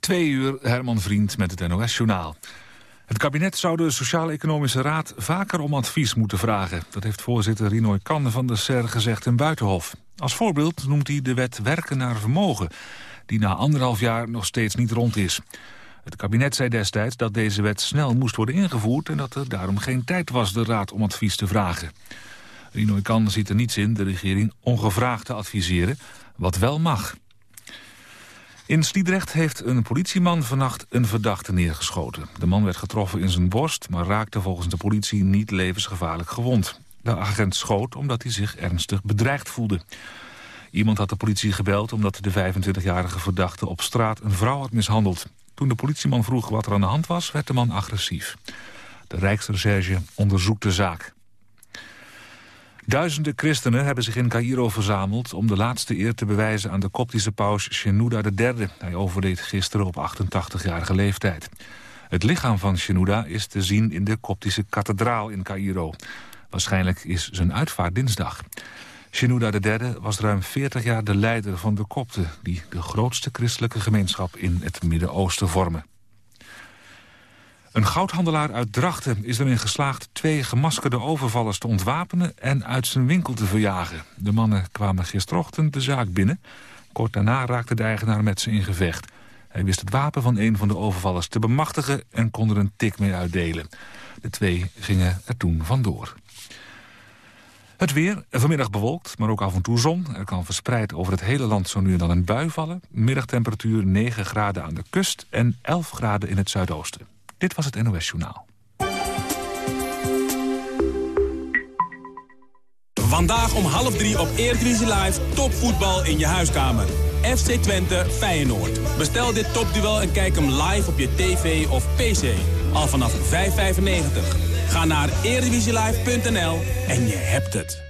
Twee uur, Herman Vriend met het NOS-journaal. Het kabinet zou de Sociaal-Economische Raad vaker om advies moeten vragen. Dat heeft voorzitter Rinoy Kan van de SER gezegd in Buitenhof. Als voorbeeld noemt hij de wet werken naar vermogen... die na anderhalf jaar nog steeds niet rond is. Het kabinet zei destijds dat deze wet snel moest worden ingevoerd... en dat er daarom geen tijd was de Raad om advies te vragen. Rinoy Kan ziet er niets in de regering ongevraagd te adviseren, wat wel mag. In Sliedrecht heeft een politieman vannacht een verdachte neergeschoten. De man werd getroffen in zijn borst, maar raakte volgens de politie niet levensgevaarlijk gewond. De agent schoot omdat hij zich ernstig bedreigd voelde. Iemand had de politie gebeld omdat de 25-jarige verdachte op straat een vrouw had mishandeld. Toen de politieman vroeg wat er aan de hand was, werd de man agressief. De Rijksrecherche onderzoekt de zaak. Duizenden christenen hebben zich in Cairo verzameld... om de laatste eer te bewijzen aan de koptische paus Shenouda III. Hij overleed gisteren op 88-jarige leeftijd. Het lichaam van Shenouda is te zien in de koptische kathedraal in Cairo. Waarschijnlijk is zijn uitvaart dinsdag. Shenouda III was ruim 40 jaar de leider van de kopten... die de grootste christelijke gemeenschap in het Midden-Oosten vormen. Een goudhandelaar uit Drachten is erin geslaagd twee gemaskerde overvallers te ontwapenen en uit zijn winkel te verjagen. De mannen kwamen gisterochtend de zaak binnen. Kort daarna raakte de eigenaar met ze in gevecht. Hij wist het wapen van een van de overvallers te bemachtigen en kon er een tik mee uitdelen. De twee gingen er toen vandoor. Het weer, vanmiddag bewolkt, maar ook af en toe zon. Er kan verspreid over het hele land zo nu en dan een bui vallen. Middagtemperatuur 9 graden aan de kust en 11 graden in het zuidoosten. Dit was het NOS Journaal. Vandaag om half drie op Eredivisie Live topvoetbal in je huiskamer. FC Twente Feyenoord. Bestel dit topduel en kijk hem live op je tv of pc. Al vanaf 5,95. Ga naar eredivisielive.nl en je hebt het.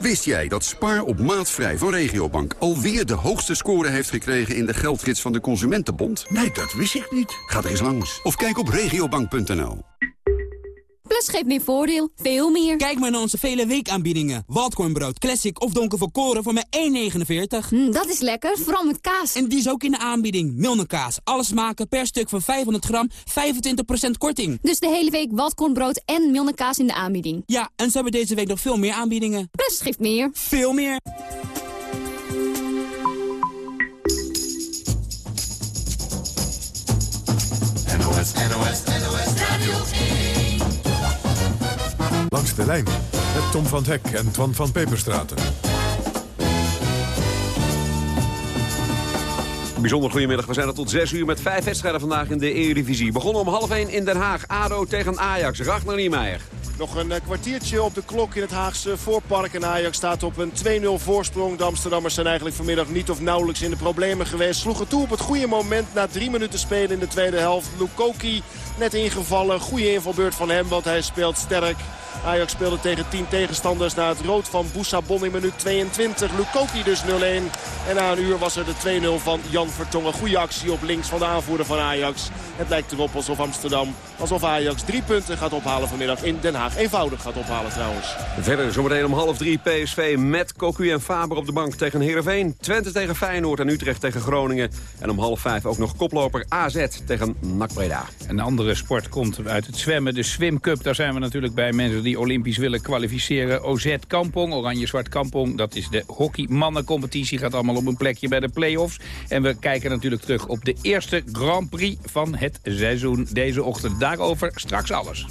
Wist jij dat Spaar op maatvrij van Regiobank alweer de hoogste score heeft gekregen in de geldgids van de Consumentenbond? Nee, dat wist ik niet. Ga er eens langs. Of kijk op regiobank.nl. Plus geeft meer voordeel. Veel meer. Kijk maar naar onze vele weekaanbiedingen. Waldkornbrood, classic of donker volkoren voor maar 1,49. Mm, dat is lekker, vooral met kaas. En die is ook in de aanbieding. Milnekaas. Alles maken per stuk van 500 gram. 25% korting. Dus de hele week waldkornbrood en milnekaas in de aanbieding. Ja, en ze hebben deze week nog veel meer aanbiedingen. Plus geeft meer. Veel meer. Lijn met Tom van Hek en Twan van Peperstraten. Bijzonder goedemiddag. We zijn er tot 6 uur met vijf wedstrijden vandaag in de Eredivisie. Begonnen om half 1 in Den Haag. ADO tegen Ajax. Ragnar Niemeyer. Nog een eh, kwartiertje op de klok in het Haagse voorpark. En Ajax staat op een 2-0 voorsprong. De Amsterdammers zijn eigenlijk vanmiddag niet of nauwelijks in de problemen geweest. Sloegen toe op het goede moment na drie minuten spelen in de tweede helft. Lukoki net ingevallen. Goede invalbeurt van hem, want hij speelt sterk. Ajax speelde tegen 10 tegenstanders na het rood van Boussabon in minuut 22. Lukoki dus 0-1. En na een uur was er de 2-0 van Jan Vertongen. Goede actie op links van de aanvoerder van Ajax. Het lijkt erop alsof Amsterdam, alsof Ajax drie punten gaat ophalen vanmiddag in Den Haag. Eenvoudig gaat ophalen trouwens. Verder zometeen om half drie PSV met Cocu en Faber op de bank tegen Heerenveen. Twente tegen Feyenoord en Utrecht tegen Groningen. En om half vijf ook nog koploper AZ tegen NAC Breda. Een andere sport komt uit het zwemmen. De Swim Cup, daar zijn we natuurlijk bij mensen Die olympisch willen kwalificeren. OZ Kampong, Oranje-Zwart Kampong. Dat is de hockeymannencompetitie. Gaat allemaal op een plekje bij de play-offs. En we kijken natuurlijk terug op de eerste Grand Prix van het seizoen deze ochtend. Daarover straks alles.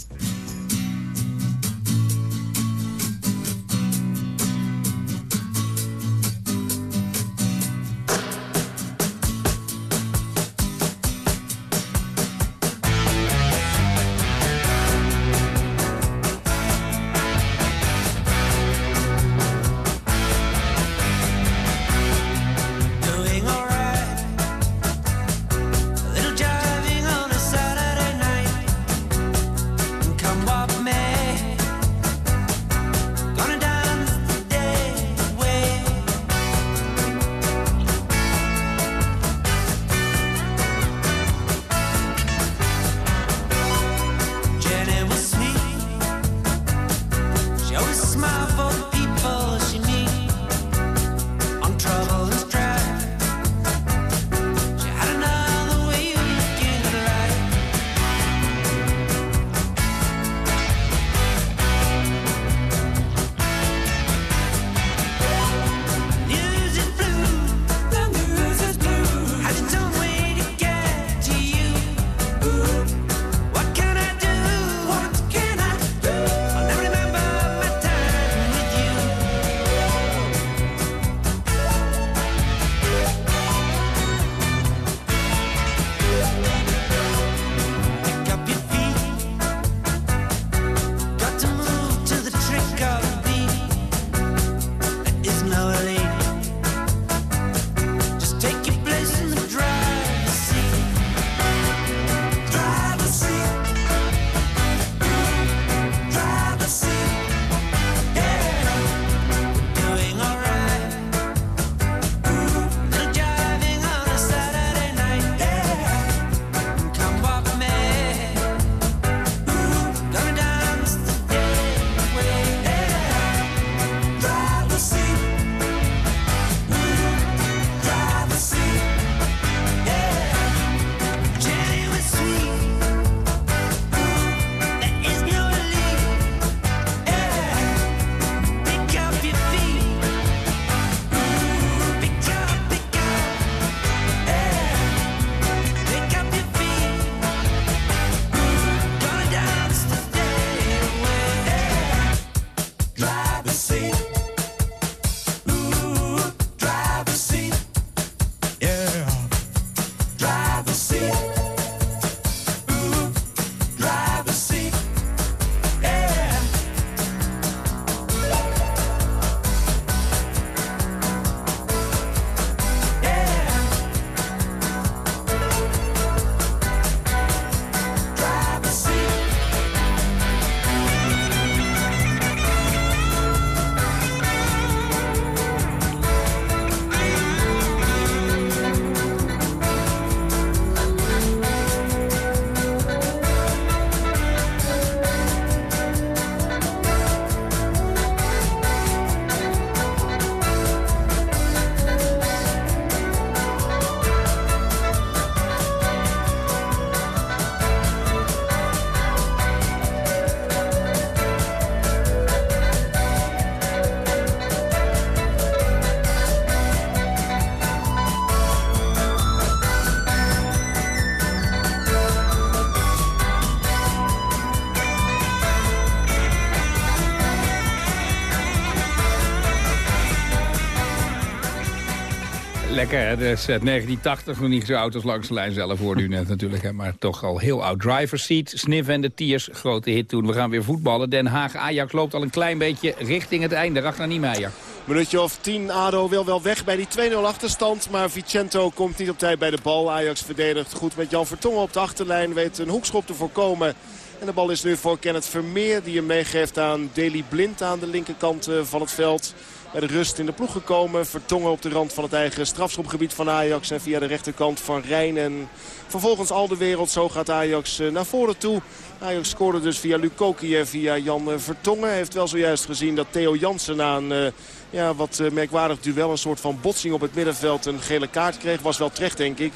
Lekker, hè? Dus uit 1980, nog niet zo oud als langs de lijn zelf, hoorde u net natuurlijk. Hè? Maar toch al heel oud. Driver's Seat, Sniff en de Tiers, grote hit toen. We gaan weer voetballen. Den Haag-Ajax loopt al een klein beetje richting het einde. Ragnar Niemeyer. Minuutje of 10. ADO wil wel weg bij die 2-0 achterstand. Maar Vicento komt niet op tijd bij de bal. Ajax verdedigt goed met Jan Vertongen op de achterlijn. Weet een hoekschop te voorkomen. En de bal is nu voor Kenneth Vermeer. Die hem meegeeft aan Deli Blind aan de linkerkant eh, van het veld. Bij de rust in de ploeg gekomen. Vertongen op de rand van het eigen strafschopgebied van Ajax. En via de rechterkant van Rijn. En vervolgens al de wereld. Zo gaat Ajax eh, naar voren toe. Ajax scoorde dus via Lukoki en via Jan eh, Vertongen. Heeft wel zojuist gezien dat Theo Jansen een ja, wat eh, merkwaardig duel. Een soort van botsing op het middenveld. Een gele kaart kreeg. Was wel terecht, denk ik.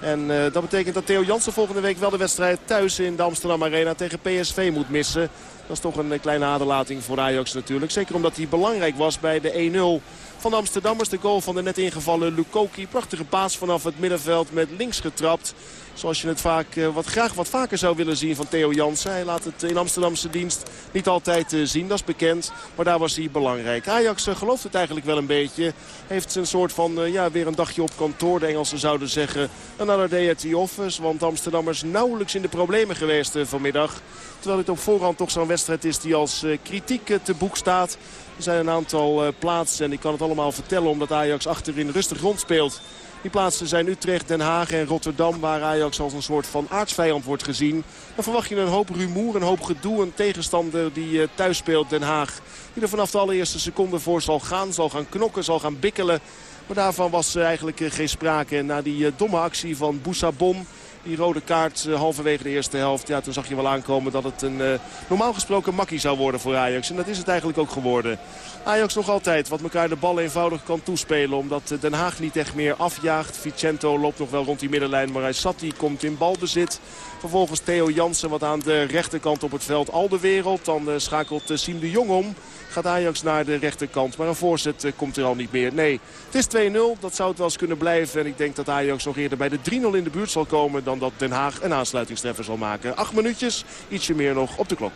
En eh, dat betekent dat Theo Jansen volgende week wel de wedstrijd thuis in de Amsterdam Arena tegen PSV moet missen. Dat is toch een eh, kleine aderlating voor Ajax natuurlijk. Zeker omdat hij belangrijk was bij de 1-0 van de Amsterdammers. De goal van de net ingevallen Lukoki. Prachtige paas vanaf het middenveld met links getrapt. Zoals je het vaak, eh, wat graag wat vaker zou willen zien van Theo Jansen. Hij laat het in Amsterdamse dienst niet altijd eh, zien, dat is bekend. Maar daar was hij belangrijk. Ajax eh, gelooft het eigenlijk wel een beetje. Heeft een soort van, ja, weer een dagje op kantoor. De Engelsen zouden zeggen, another day at the office. Want Amsterdammers nauwelijks in de problemen geweest vanmiddag. Terwijl dit op voorhand toch zo'n wedstrijd is die als kritiek te boek staat. Er zijn een aantal plaatsen en ik kan het allemaal vertellen omdat Ajax achterin rustig rondspeelt. Die plaatsen zijn Utrecht, Den Haag en Rotterdam... waar Ajax als een soort van aardsvijand wordt gezien. Dan verwacht je een hoop rumoer, een hoop gedoe. Een tegenstander die eh, thuis speelt, Den Haag. Die er vanaf de allereerste seconde voor zal gaan. Zal gaan knokken, zal gaan bikkelen. Maar daarvan was eigenlijk eh, geen sprake. Na die eh, domme actie van Boussabom... Die rode kaart eh, halverwege de eerste helft. Ja, toen zag je wel aankomen dat het een uh, normaal gesproken makkie zou worden voor Ajax. En dat is het eigenlijk ook geworden. Ajax nog altijd wat elkaar de bal eenvoudig kan toespelen. Omdat Den Haag niet echt meer afjaagt. Vicento loopt nog wel rond die middenlijn. Maar Satti komt in balbezit. Vervolgens Theo Jansen wat aan de rechterkant op het veld. Al de wereld. Dan uh, schakelt uh, Siem de Jong om. Gaat Ajax naar de rechterkant. Maar een voorzet uh, komt er al niet meer. Nee, het is 2-0. Dat zou het wel eens kunnen blijven. En ik denk dat Ajax nog eerder bij de 3-0 in de buurt zal komen... dan dat Den Haag een aansluitingstreffer zal maken. Acht minuutjes, ietsje meer nog op de klok.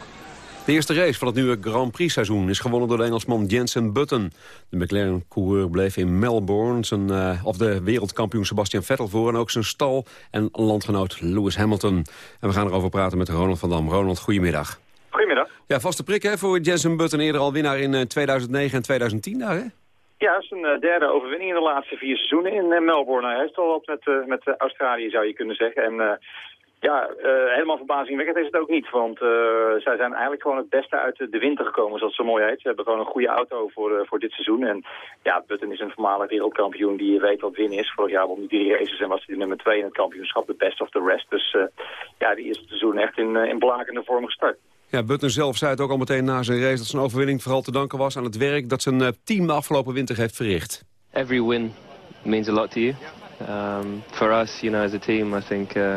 De eerste race van het nieuwe Grand Prix seizoen is gewonnen door de Engelsman Jensen Button. De McLaren-coureur bleef in Melbourne zijn, uh, of de wereldkampioen Sebastian Vettel voor... en ook zijn stal en landgenoot Lewis Hamilton. En we gaan erover praten met Ronald van Dam. Ronald, goedemiddag. Goedemiddag. Ja, vaste prik hè, voor Jensen Button. Eerder al winnaar in uh, 2009 en 2010 daar, hè? Ja, een uh, derde overwinning in de laatste vier seizoenen in Melbourne. Hij heeft al wat met, met Australië, zou je kunnen zeggen. En ja, helemaal verbazingwekkend is het ook niet. Want zij zijn eigenlijk gewoon het beste uit de winter gekomen, zoals het zo mooi heet. Ze hebben gewoon een goede auto voor, voor dit seizoen. En ja, Button is een voormalig wereldkampioen die weet wat win is. Vorig jaar won hij drie races en was hij nummer twee in het kampioenschap. De best of the rest. Dus ja, die is het seizoen echt in, in blakende vorm gestart. Ja, Button zelf zei het ook al meteen na zijn race... dat zijn overwinning vooral te danken was aan het werk... dat zijn team de afgelopen winter heeft verricht. Every win means a lot to you. Um, for us, you know, as a team, I think uh,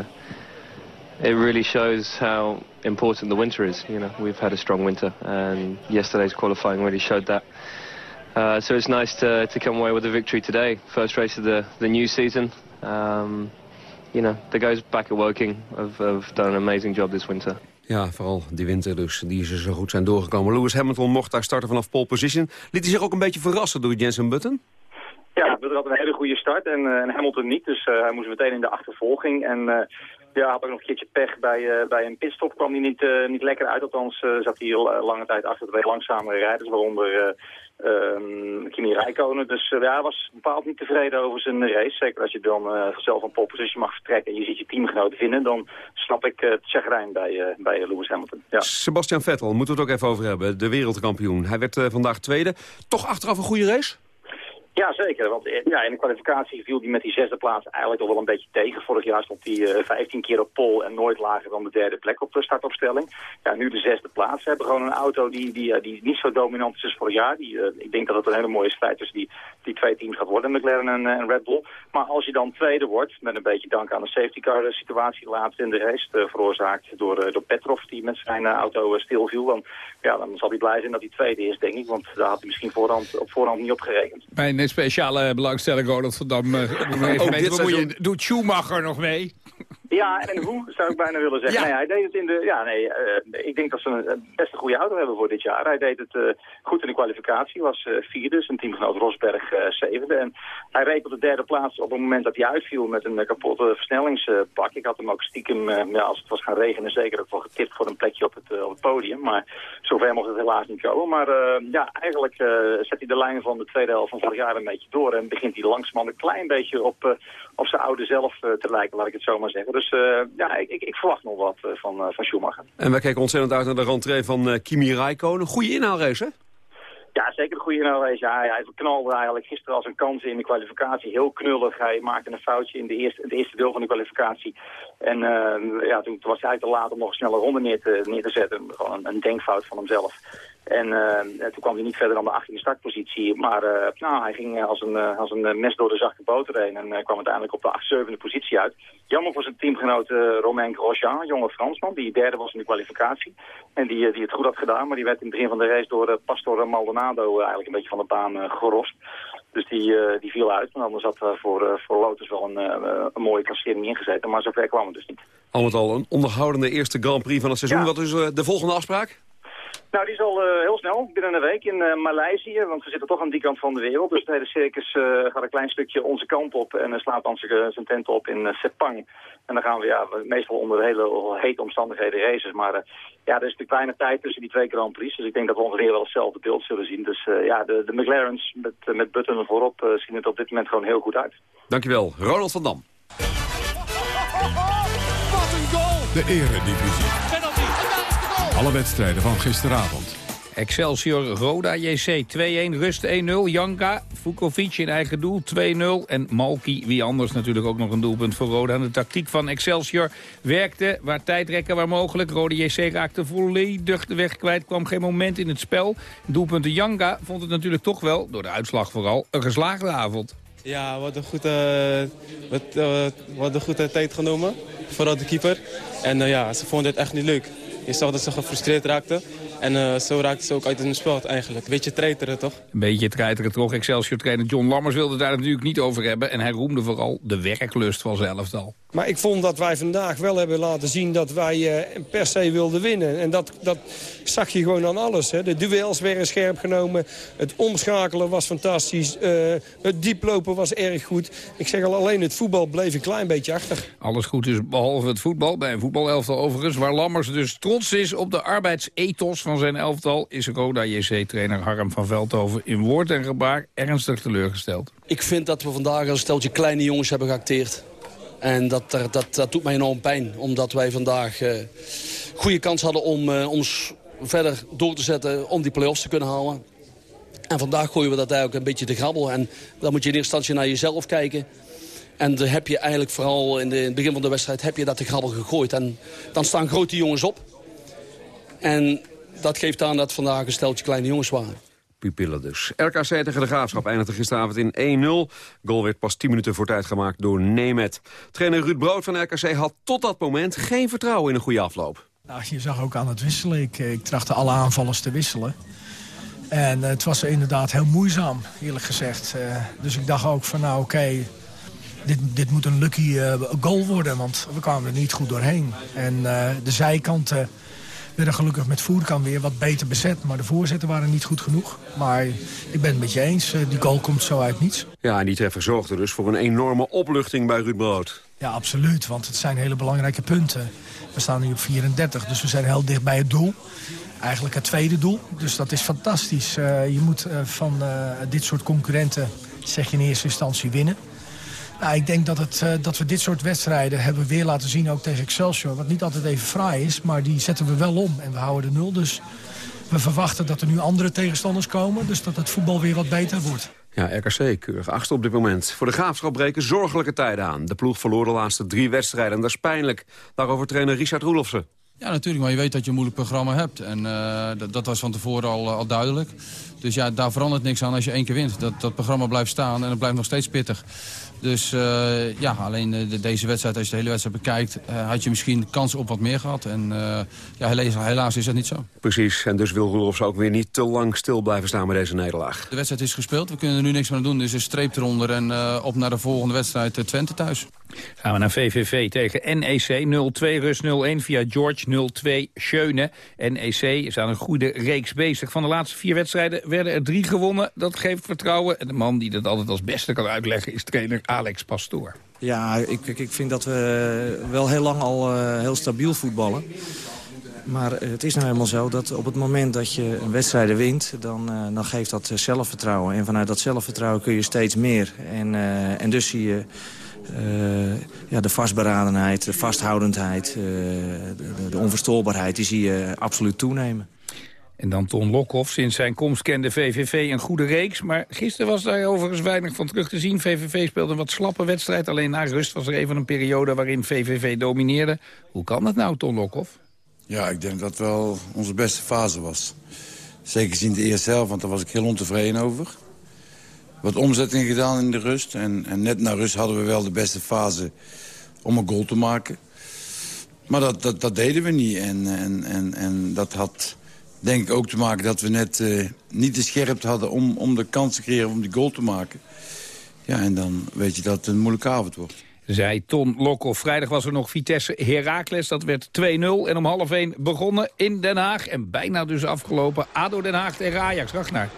it really shows how important the winter is. You know, we've had a strong winter, and yesterday's qualifying really showed that. Uh, so it's nice to, to come away with a victory today. First race of the, the new season. Um, you know, the guys back at Woking have, have done an amazing job this winter. Ja, vooral die winter dus, die ze zo goed zijn doorgekomen. Lewis Hamilton mocht daar starten vanaf pole position. Liet hij zich ook een beetje verrassen door Jensen Button? Ja, Button had een hele goede start en, uh, en Hamilton niet. Dus uh, hij moest meteen in de achtervolging. En uh, ja, had ook nog een keertje pech bij, bij een pitstop. Kwam hij niet, niet lekker uit. Althans zat hij heel lange tijd achter twee langzamere rijders. Waaronder um, Kimi Räikkönen. Dus uh, ja, hij was bepaald niet tevreden over zijn race. Zeker als je dan uh, zelf van pole position mag vertrekken en je ziet je teamgenoot winnen, dan snap ik uh, het chagrijn bij, uh, bij Lewis Hamilton. Ja. Sebastian Vettel, moeten we het ook even over hebben. De wereldkampioen. Hij werd vandaag tweede. Toch achteraf een goede race? Ja, zeker. Want ja, in de kwalificatie viel hij met die zesde plaats eigenlijk toch wel een beetje tegen. Vorig jaar stond hij uh, 15 keer op pol en nooit lager dan de derde plek op de startopstelling. Ja, nu de zesde plaats. Ze hebben gewoon een auto die, die, die niet zo dominant is als vorig jaar. Die, uh, ik denk dat het een hele mooie strijd tussen die, die twee teams gaat worden, McLaren en, en Red Bull. Maar als je dan tweede wordt, met een beetje dank aan de safety car situatie laatst in de race, veroorzaakt door, door Petrov die met zijn auto stilviel, dan, ja, dan zal hij blij zijn dat hij tweede is, denk ik. Want daar had hij misschien voorhand, op voorhand niet op gerekend. Speciale belangstelling, Ronald van Dam. Uh, je, doet Schumacher nog mee? Ja, en hoe zou ik bijna willen zeggen. Ja. Nee, hij deed het in de. Ja, nee, uh, ik denk dat ze een best een goede auto hebben voor dit jaar. Hij deed het uh, goed in de kwalificatie, was uh, vierde, zijn teamgenoot Rosberg zevende. En hij reed op de derde plaats op het moment dat hij uitviel met een kapotte versnellingsbak. Ik had hem ook stiekem, ja, als het was gaan regenen, zeker ook wel getipt voor een plekje op het, op het podium. Maar zover mocht het helaas niet komen. Maar ja, eigenlijk zet hij de lijn van de tweede helft van vorig jaar een beetje door. En begint hij langzamerhand een klein beetje op, op zijn oude zelf te lijken, laat ik het zo maar zeggen. Dus uh, ja, ik, ik, ik, verwacht nog wat uh, van, uh, van Schumacher. En wij kijken ontzettend uit naar de rentree van Kimi Räikkönen. Goede inhaalrace, hè? Ja, zeker een goede inhaalrace. Ja, hij knalde eigenlijk gisteren als een kans in de kwalificatie. Heel knullig. Hij maakte een foutje in de eerste, het eerste deel van de kwalificatie. En eh, ja, toen, was hij te laat om nog een snelle ronde neer te, neer te zetten. Gewoon een, denkfout van hemzelf. En eh, toen kwam hij niet verder dan de 18e startpositie. Maar eh, nou, hij ging eh, als een, eh, als een mes door de zachte boter heen. En kwam uiteindelijk op de 8-7e positie uit. Jammer voor zijn teamgenoot Romain Grosjean, jonge Fransman. Die derde was in de kwalificatie. En die, die het goed had gedaan. Maar die werd in het begin van de race door Pastor Maldonado eigenlijk een beetje van de baan gerost. Dus die, eh, die viel uit. Maar anders had er voor, eh, voor Lotus wel een, een mooie klassering ingezeten. Maar zover kwam het dus niet. Al met al een onderhoudende eerste Grand Prix van het seizoen. Wat is de volgende afspraak? Nou, die is al eh, heel snel, binnen een week in eh, Maleisië. Want we zitten toch aan die kant van de wereld. Dus het hele circus eh, gaat een klein stukje onze kant op. En uh, slaat dan zijn tent op in Sepang. En dan gaan we ja, meestal onder hele hete omstandigheden races. Maar eh, ja, er is natuurlijk weinig tijd tussen die twee Grand Prix. Dus ik denk dat we ongeveer wel hetzelfde beeld zullen zien. Dus eh, ja, de, de McLaren's met, met Button er voorop eh, zien het op dit moment gewoon heel goed uit. Dankjewel, Ronald van Dam. Wat een goal! De eredivisie. Alle wedstrijden van gisteravond. Excelsior, Roda, JC 2-1, rust 1-0. Janka, Vukovic in eigen doel 2-0. En Malki, wie anders natuurlijk ook nog een doelpunt voor Roda. De tactiek van Excelsior werkte waar tijdrekken waar mogelijk. Roda JC raakte volledig de weg kwijt, kwam geen moment in het spel. Doelpunten Janka vond het natuurlijk toch wel, door de uitslag vooral, een geslaagde avond. Ja, wat een goede, wat, eh, wat een goede tijd genomen. Vooral de keeper. En eh, ja, ze vonden het echt niet leuk. Je zag dat ze gefrustreerd raakten. En eh, zo raakten ze ook uit hun spel eigenlijk. Beetje treiteren, toch? Een beetje treiteren toch. Excelsior-trainer John Lammers wilde daar natuurlijk niet over hebben. En hij roemde vooral de werklust van elftal. Maar ik vond dat wij vandaag wel hebben laten zien dat wij eh, per se wilden winnen. En dat, dat zag je gewoon aan alles. Hè. De duels werden scherp genomen. Het omschakelen was fantastisch. Eh, het dieplopen was erg goed. Ik zeg al, alleen het voetbal bleef een klein beetje achter. Alles goed is behalve het voetbal. Bij een voetbalelftal overigens. Waar Lammers dus trots is op de arbeidsethos van zijn elftal... is Roda JC-trainer Harm van Veldhoven in woord en gebaar ernstig teleurgesteld. Ik vind dat we vandaag een steltje kleine jongens hebben geacteerd. En dat, dat, dat, doet mij enorm pijn. Omdat wij vandaag eh goede kans hadden om eh, ons verder door te zetten... om die play-offs te kunnen halen. En vandaag gooien we dat eigenlijk een beetje te grabbel. En dan moet je in eerste instantie naar jezelf kijken. En dan heb je eigenlijk vooral in, de, in het begin van de wedstrijd... heb je dat te grabbel gegooid. En dan staan grote jongens op. En dat geeft aan dat vandaag een steltje kleine jongens waren. Pupillen dus. RKC tegen de Graafschap eindigde gisteravond in 1-0. Goal werd pas 10 minuten voor tijd gemaakt door Nemet. Trainer Ruud Brood van RKC had tot dat moment geen vertrouwen in een goede afloop. Nou, je zag ook aan het wisselen. Ik, eh, ik trachtte alle aanvallers te wisselen. En eh, het was inderdaad heel moeizaam, eerlijk gezegd. Eh, dus ik dacht ook van nou oké, dit, dit moet een lucky goal worden. Want we kwamen er niet goed doorheen. En de zijkanten werden gelukkig met voerkant weer wat beter bezet. Maar de voorzetten waren niet goed genoeg. Maar ik ben het met je eens, eh, die goal komt zo uit niets. Ja, en die treffer zorgde dus voor een enorme opluchting bij Ruud Brood. Ja, absoluut. Want het zijn hele belangrijke punten. We staan nu op 34, dus we zijn heel dicht bij het doel. Eigenlijk het tweede doel. Dus dat is fantastisch. Eh, je moet eh, van dit soort concurrenten, zeg je in eerste instantie, winnen. Nou, ik denk dat, het, eh, dat we dit soort wedstrijden hebben weer laten zien, ook tegen Excelsior. Wat niet altijd even fraai is, maar die zetten we wel om. En we houden de nul, dus we verwachten dat er nu andere tegenstanders komen. Dus dat het voetbal weer wat beter wordt. Ja, RKC keurig achtste op dit moment. Voor de Graafschap breken zorgelijke tijden aan. De ploeg verloor de laatste drie wedstrijden en dat is pijnlijk. Daarover trainer Richard Roelofsen. Ja, natuurlijk, maar je weet dat je een moeilijk programma hebt. En eh, dat, dat was van tevoren al, al duidelijk. Dus ja, daar verandert niks aan als je één keer wint. Dat, dat programma blijft staan en het blijft nog steeds pittig. Dus eh, ja, alleen eh, de- deze wedstrijd, als je de hele wedstrijd bekijkt... eh, had je misschien kans op wat meer gehad. En eh, ja, helaas, helaas is dat niet zo. Precies, en dus wil Roelofsen ook weer niet te lang stil blijven staan bij deze nederlaag. De wedstrijd is gespeeld, we kunnen er nu niks meer aan doen. Dus een streep eronder en eh, op naar de volgende wedstrijd Twente thuis. Gaan we naar VVV tegen NEC 0-2, Rus 0-1 via George 0-2, Schöne. NEC is aan een goede reeks bezig. Van de laatste vier wedstrijden werden er drie gewonnen. Dat geeft vertrouwen. En de man die dat altijd als beste kan uitleggen is trainer Alex Pastoor. Ja, ik, ik, vind dat we wel heel lang al eh, heel stabiel voetballen. Maar het is nou helemaal zo dat op het moment dat je een wedstrijd wint... dan, eh, dan geeft dat zelfvertrouwen. En vanuit dat zelfvertrouwen kun je steeds meer. En, eh, en dus zie je ja, de vastberadenheid, de vasthoudendheid... de, de onverstoorbaarheid, die zie je absoluut toenemen. En dan Ton Lokhoff. Sinds zijn komst kende VVV een goede reeks. Maar gisteren was daar overigens weinig van terug te zien. VVV speelde een wat slappe wedstrijd. Alleen na rust was er even een periode waarin VVV domineerde. Hoe kan dat nou, Ton Lokhoff? Ja, ik denk dat wel onze beste fase was. Zeker zien de eerste helft, want daar was ik heel ontevreden over. Wat omzetting gedaan in de rust. En, en net na rust hadden we wel de beste fase om een goal te maken. Maar dat, dat, dat deden we niet. En, en, en, en dat had denk ik ook te maken dat we net eh, niet de scherpte hadden... Om, om de kans te creëren om die goal te maken. Ja, en dan weet je dat het een moeilijke avond wordt. Zei Ton Lokhoff. Vrijdag was er nog Vitesse Heracles. Dat werd 2-0 en om half 1 begonnen in Den Haag. En bijna dus afgelopen. ADO Den Haag tegen Ajax. Ragnar.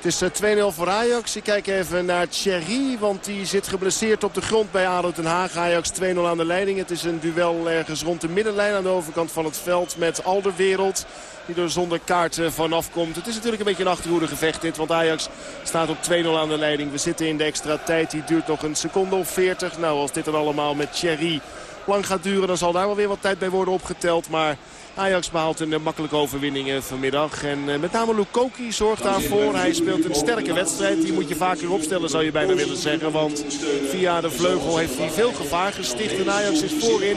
Het is eh, 2-0 voor Ajax. Ik kijk even naar Thierry, want die zit geblesseerd op de grond bij ADO Den Haag. Ajax 2-0 aan de leiding. Het is een duel ergens rond de middenlijn aan de overkant van het veld met Alderwereld. Die er zonder kaart vanaf komt. Het is natuurlijk een beetje een achterhoede gevecht dit. Want Ajax staat op 2-0 aan de leiding. We zitten in de extra tijd. Die duurt nog een seconde of 40. Nou, als dit dan allemaal met Thierry lang gaat duren... dan zal daar wel weer wat tijd bij worden opgeteld. Maar Ajax behaalt een eh, makkelijke overwinning eh, vanmiddag. En eh, met name Lukoki zorgt daarvoor. Hij speelt een sterke wedstrijd. Die moet je vaker opstellen zou je bijna willen zeggen. Want via de vleugel heeft hij veel gevaar gesticht. En Ajax is voorin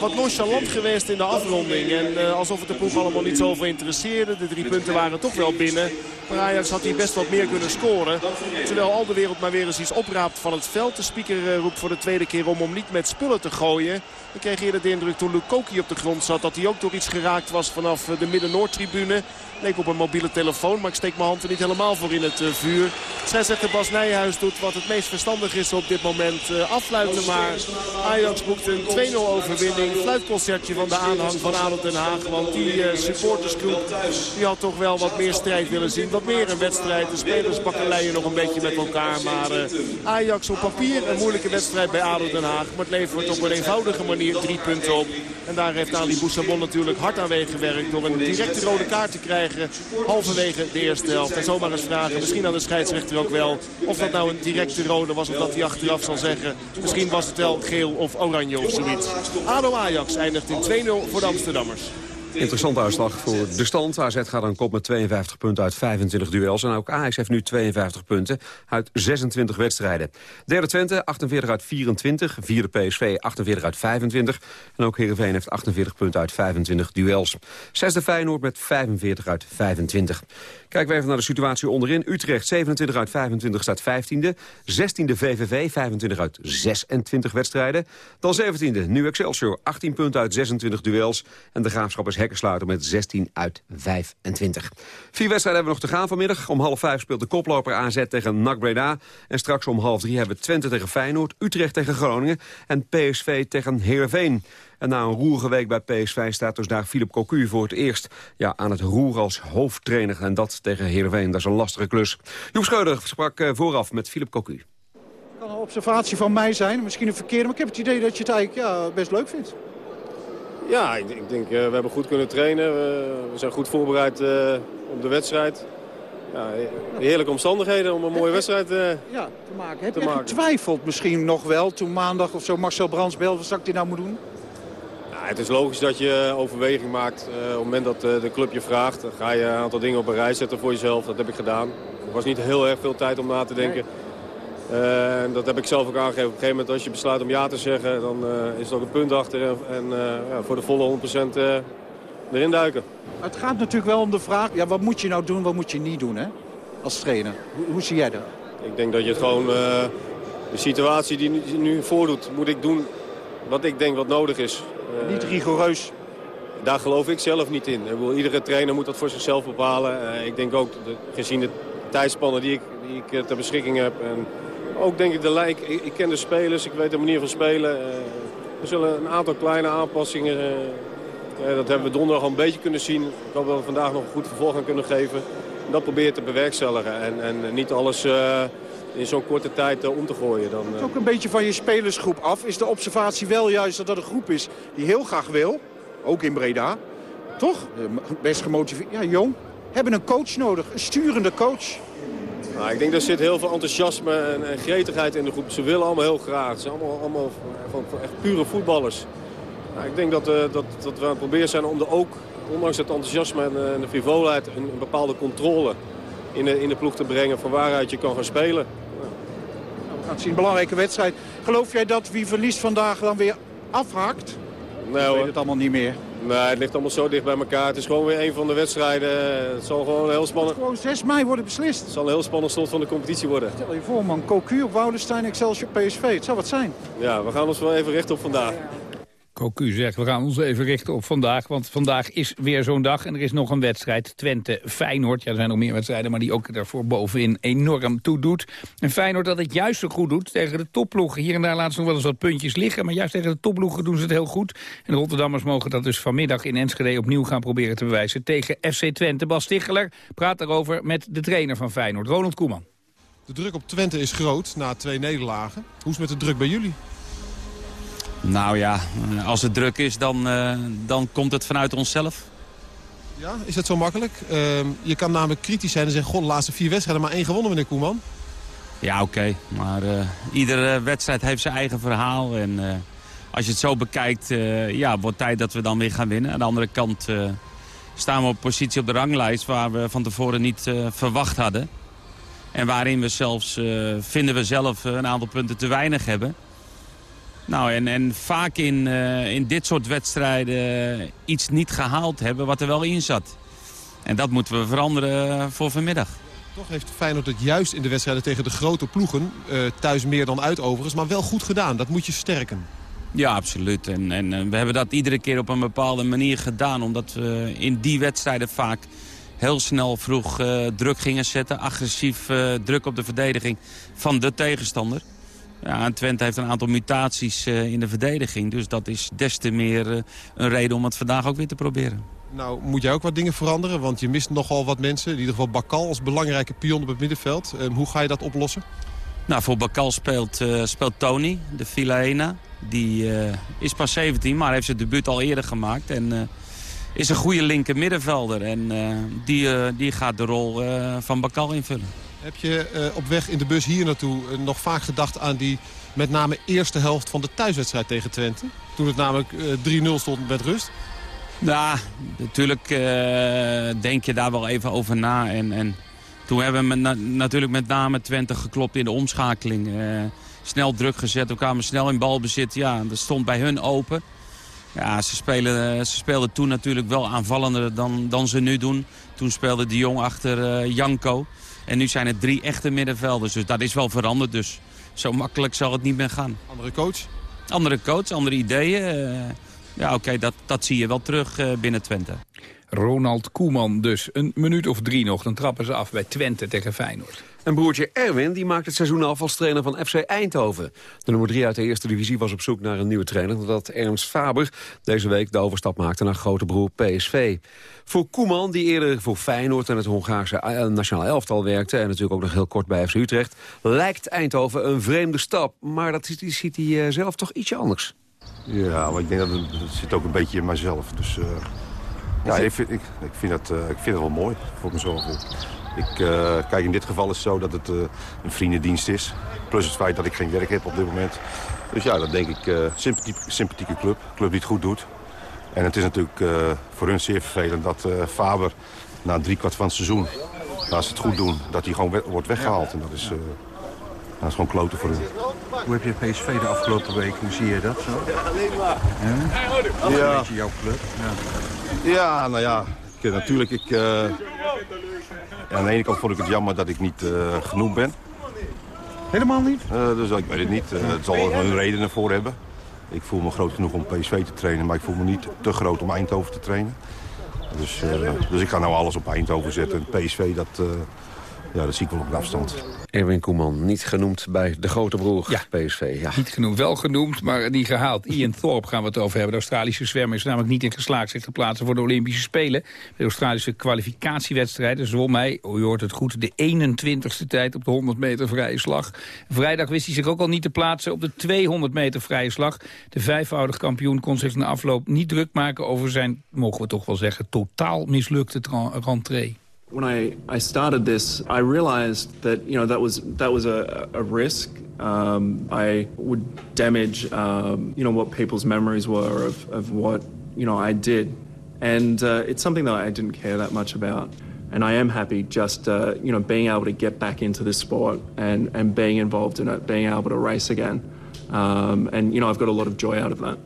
wat nonchalant geweest in de afronding. En alsof het de ploeg allemaal niet zoveel interesseerde. De drie punten waren toch wel binnen. Maar Ajax had hier best wat meer kunnen scoren. Terwijl al de wereld maar weer eens iets opraapt van het veld. De speaker eh, roept voor de tweede keer om om niet met spullen te gooien. Ik kreeg eerder de indruk toen Lukoki op de grond zat... dat hij ook door iets geraakt was vanaf eh, de Midden-Noord-tribune. Leek op een mobiele telefoon, maar ik steek mijn hand er niet helemaal voor in het uh, vuur. Scheidsrechter Bas Nijhuis doet wat het meest verstandig is op dit moment uh, afluiten. Maar Ajax boekt een 2-0 overwinning. Fluitconcertje van de aanhang van ADO Den Haag. Want die uh, supportersgroep die had toch wel wat meer strijd willen zien. Wat meer een wedstrijd. De spelers bakkeleien nog een beetje met elkaar. Maar Ajax op papier een moeilijke wedstrijd bij ADO Den Haag. Maar het levert op een eenvoudige manier drie punten op. En daar heeft Ali Boussabon natuurlijk hard aan gewerkt door een directe rode kaart te krijgen halverwege de eerste helft. En zomaar eens vragen, misschien aan de scheidsrechter ook wel... of dat nou een directe rode was of dat hij achteraf zal zeggen... misschien was het wel geel of oranje of zoiets. ADO Ajax eindigt in 2-0 voor de Amsterdammers. Interessante uitslag voor de stand. AZ gaat dan kop met 52 punten uit 25 duels. En ook Ajax heeft nu 52 punten uit 26 wedstrijden. Derde Twente, 48 uit 24. Vierde PSV, 48 uit 25. En ook Heerenveen heeft 48 punten uit 25 duels. Zesde Feyenoord met 45 uit 25. Kijken we even naar de situatie onderin. Utrecht 27 uit 25 staat 15e. 16e VVV 25 uit 26 wedstrijden. Dan 17e Nu Excelsior 18 punten uit 26 duels. En de Graafschap is hekkensluiter met 16 uit 25. Vier wedstrijden hebben we nog te gaan vanmiddag. Om half vijf speelt de koploper AZ tegen NAC Breda. En straks om half drie hebben we Twente tegen Feyenoord. Utrecht tegen Groningen. En PSV tegen Heerenveen. En na een roerige week bij PSV staat dus daar Philip Cocu voor het eerst ja, aan het roer als hoofdtrainer. En dat tegen Heerenveen, dat is een lastige klus. Joep Scheuder sprak uh, vooraf met Philip Cocu. kan een observatie van mij zijn, misschien een verkeerde, maar ik heb het idee dat je het eigenlijk ja, best leuk vindt. Ja, ik, ik denk uh, we hebben goed kunnen trainen. We, we zijn goed voorbereid uh, op de wedstrijd. Ja, heerlijke omstandigheden om een mooie wedstrijd uh, ja, te maken. Heb je getwijfeld misschien nog wel toen maandag of zo Marcel Brands belde wat zou ik die nou moet doen? Het is logisch dat je overweging maakt. Uh, op het moment dat uh, de club je vraagt, dan ga je een aantal dingen op een rij zetten voor jezelf. Dat heb ik gedaan. Er was niet heel erg veel tijd om na te denken. Uh, dat heb ik zelf ook aangegeven. Op een gegeven moment als je besluit om ja te zeggen, dan is er ook een punt achter. En, en ja, voor de volle 100% erin duiken. Het gaat natuurlijk wel om de vraag, ja, wat moet je nou doen, wat moet je niet doen hè? als trainer. Hoe, hoe zie jij dat? Ik denk dat je het gewoon, de situatie die nu voordoet, moet ik doen wat ik denk wat nodig is. Niet rigoureus. Daar geloof ik zelf niet in. Ik bedoel, iedere trainer moet dat voor zichzelf bepalen. Uh, ik denk ook, de, gezien de tijdspannen die ik, die ik ter beschikking heb... en ook denk ik de lijk, ik, ik, ken de spelers, ik weet de manier van spelen. Er zullen een aantal kleine aanpassingen... Dat hebben we donderdag al een beetje kunnen zien. Ik hoop dat we vandaag nog een goed vervolg aan kunnen geven. En dat probeer je te bewerkstelligen. En, en niet alles in zo'n korte tijd uh, om te gooien. Dan. Het ook een beetje van je spelersgroep af. Is de observatie wel juist dat dat een groep is die heel graag wil, ook in Breda, toch? Best gemotiveerd, ja jong, hebben een coach nodig, een sturende coach. Nou, ik denk er zit heel veel enthousiasme en, en, gretigheid in de groep. Ze willen allemaal heel graag. Ze zijn allemaal, allemaal van, van echt pure voetballers. Nou, ik denk dat, uh, dat, dat we aan het proberen zijn om er ook ondanks het enthousiasme en, eh, en de frivolheid, een, een bepaalde controle in de, in de ploeg te brengen van waaruit je kan gaan spelen. We gaan het zien, belangrijke wedstrijd. Geloof jij dat wie verliest vandaag dan weer afhaakt? Nee, ik hoor. weet het allemaal niet meer. Nee, het ligt allemaal zo dicht bij elkaar. Het is gewoon weer een van de wedstrijden. Het zal gewoon heel spannend... Gewoon 6 mei worden beslist. Het zal een heel spannend slot van de competitie worden. Stel je voor man, Cocu op Woudenstein, Excelsior, PSV. Het zou wat zijn. Ja, we gaan ons wel even richten op vandaag. Cocu zegt, we gaan ons even richten op vandaag. Want vandaag is weer zo'n dag en er is nog een wedstrijd. Twente-Feyenoord. Ja, er zijn nog meer wedstrijden, maar die ook daarvoor bovenin enorm toe doet. En Feyenoord dat het juist zo goed doet tegen de topploegen. Hier en daar laten ze nog wel eens wat puntjes liggen. Maar juist tegen de topploegen doen ze het heel goed. En de Rotterdammers mogen dat dus vanmiddag in Enschede opnieuw gaan proberen te bewijzen. Tegen FC Twente. Bas Ticheler praat daarover met de trainer van Feyenoord, Ronald Koeman. De druk op Twente is groot na twee nederlagen. Hoe is met de druk bij jullie? Nou ja, als het druk is, dan, eh, dan komt het vanuit onszelf. Ja, is dat zo makkelijk? Ehm, je kan namelijk kritisch zijn en zeggen... God, de laatste vier wedstrijden maar één gewonnen, meneer Koeman. Ja, oké. Maar eh, iedere wedstrijd heeft zijn eigen verhaal. En eh, als je het zo bekijkt, eh, ja, wordt tijd dat we dan weer gaan winnen. Aan de andere kant staan we op positie op de ranglijst... waar we van tevoren niet verwacht hadden. En waarin we zelfs, vinden we zelf, een aantal punten te weinig hebben. Nou, en, en vaak in, eh, in dit soort wedstrijden iets niet gehaald hebben wat er wel in zat. En dat moeten we veranderen eh, voor vanmiddag. Toch heeft Feyenoord het juist in de wedstrijden tegen de grote ploegen... eh, thuis meer dan uit overigens, maar wel goed gedaan. Dat moet je sterken. Ja, absoluut. En, en eh, we hebben dat iedere keer op een bepaalde manier gedaan. Omdat we in die wedstrijden vaak heel snel vroeg eh, druk gingen zetten. Agressief eh, druk op de verdediging van de tegenstander. Ja, en Twente heeft een aantal mutaties eh, in de verdediging. Dus dat is des te meer eh, een reden om het vandaag ook weer te proberen. Nou, moet jij ook wat dingen veranderen? Want je mist nogal wat mensen. In ieder geval Bakal als belangrijke pion op het middenveld. Ehm, hoe ga je dat oplossen? Nou, voor Bakal speelt, eh, speelt Tony, de Filaena. Die is pas 17, maar heeft zijn debuut al eerder gemaakt. En is een goede linker middenvelder. En die, die gaat de rol van Bakal invullen. Heb je eh, op weg in de bus hier naartoe eh, nog vaak gedacht aan die met name eerste helft van de thuiswedstrijd tegen Twente? Toen het namelijk eh, 3-0 stond met rust. Nou, natuurlijk eh, denk je daar wel even over na. En, en toen hebben we natuurlijk met name Twente geklopt in de omschakeling. Eh, snel druk gezet, we kwamen snel in balbezit. Ja, dat stond bij hun open. Ja, ze, spelen, ze speelden toen natuurlijk wel aanvallender dan, dan ze nu doen. Toen speelde de Jong achter eh, Janko. En nu zijn het drie echte middenvelders. Dus dat is wel veranderd. Dus zo makkelijk zal het niet meer gaan. Andere coach? Andere coach, andere ideeën. eh, ja, oké, dat, dat zie je wel terug eh, binnen Twente. Ronald Koeman dus. Een minuut of drie nog, dan trappen ze af bij Twente tegen Feyenoord. En broertje Erwin die maakt het seizoen af als trainer van FC Eindhoven. De nummer 3 uit de eerste divisie was op zoek naar een nieuwe trainer... nadat Ernst Faber deze week de overstap maakte naar grote broer PSV. Voor Koeman, die eerder voor Feyenoord en het Hongaarse eh, nationaal elftal werkte... en natuurlijk ook nog heel kort bij FC Utrecht... lijkt Eindhoven een vreemde stap. Maar dat ziet, ziet hij eh, zelf toch ietsje anders. Ja, maar ik denk dat het, zit ook een beetje in mijzelf. Dus eh, ja, ik vind, ik, ik, vind het, eh, ik vind het wel mooi voor mezelf. Ik, eh, kijk, in dit geval is het zo dat het eh, een vriendendienst is. Plus het feit dat ik geen werk heb op dit moment. Dus ja, dat denk ik uh, sympathieke, sympathieke club. Club die het goed doet. En het is natuurlijk eh, voor hun zeer vervelend dat eh, Faber na drie kwart van het seizoen, als ze het goed doen, dat hij gewoon we- wordt weggehaald. En dat is, eh, dat is gewoon kloten voor hun. Hoe heb je PSV de afgelopen week, hoe zie je dat zo? Ja? Ja. Een beetje jouw club. Ja. Ja, nou ja, ik, natuurlijk. Ik, aan de ene kant vond ik het jammer dat ik niet eh, genoemd ben. Helemaal niet? Eh, dus ik weet het niet. Eh, het zal er hun redenen voor hebben. Ik voel me groot genoeg om PSV te trainen, maar ik voel me niet te groot om Eindhoven te trainen. Dus, dus ik ga nou alles op Eindhoven zetten. En PSV, dat, eh, ja, dat zie ik wel op afstand. Erwin Koeman, niet genoemd bij de grote broer PSV. Ja. Niet genoemd, wel genoemd, maar niet gehaald. Ian Thorpe gaan we het over hebben. De Australische zwemmer is namelijk niet in geslaagd zich te plaatsen voor de Olympische Spelen. De Australische kwalificatiewedstrijden zwom hij, oh, je hoort het goed, de 21ste tijd op de 100 meter vrije slag. Vrijdag wist hij zich ook al niet te plaatsen op de 200 meter vrije slag. De vijfvoudig kampioen kon zich na afloop niet druk maken over zijn, mogen we toch wel zeggen, totaal mislukte rentree. When I, I started this, I realized that you know that was that was a, a risk. Um, I would damage um, you know what people's memories were of, of what you know I did, And uh, it's something that I didn't care that much about. And I am happy just, uh, you know, being able to get back into this sport and, and being involved in it, being able to race again. Um, and, you know, I've got a lot of joy out of that.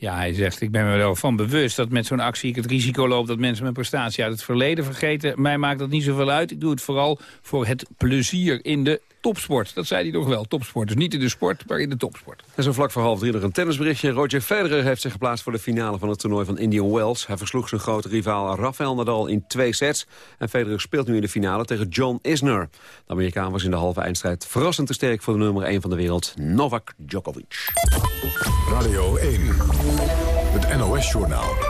Ja, hij zegt, ik ben me wel van bewust dat met zo'n actie ik het risico loop dat mensen mijn prestatie uit het verleden vergeten. Mij maakt dat niet zoveel uit. Ik doe het vooral voor het plezier in de topsport. Dat zei hij nog wel, topsport. Dus niet in de sport, maar in de topsport. En zo vlak voor half drie nog een tennisberichtje. Roger Federer heeft zich geplaatst voor de finale van het toernooi van Indian Wells. Hij versloeg zijn grote rivaal Rafael Nadal in twee sets. En Federer speelt nu in de finale tegen John Isner. De Amerikaan was in de halve eindstrijd verrassend te sterk voor de nummer 1 van de wereld, Novak Djokovic. Radio 1, het NOS-journaal.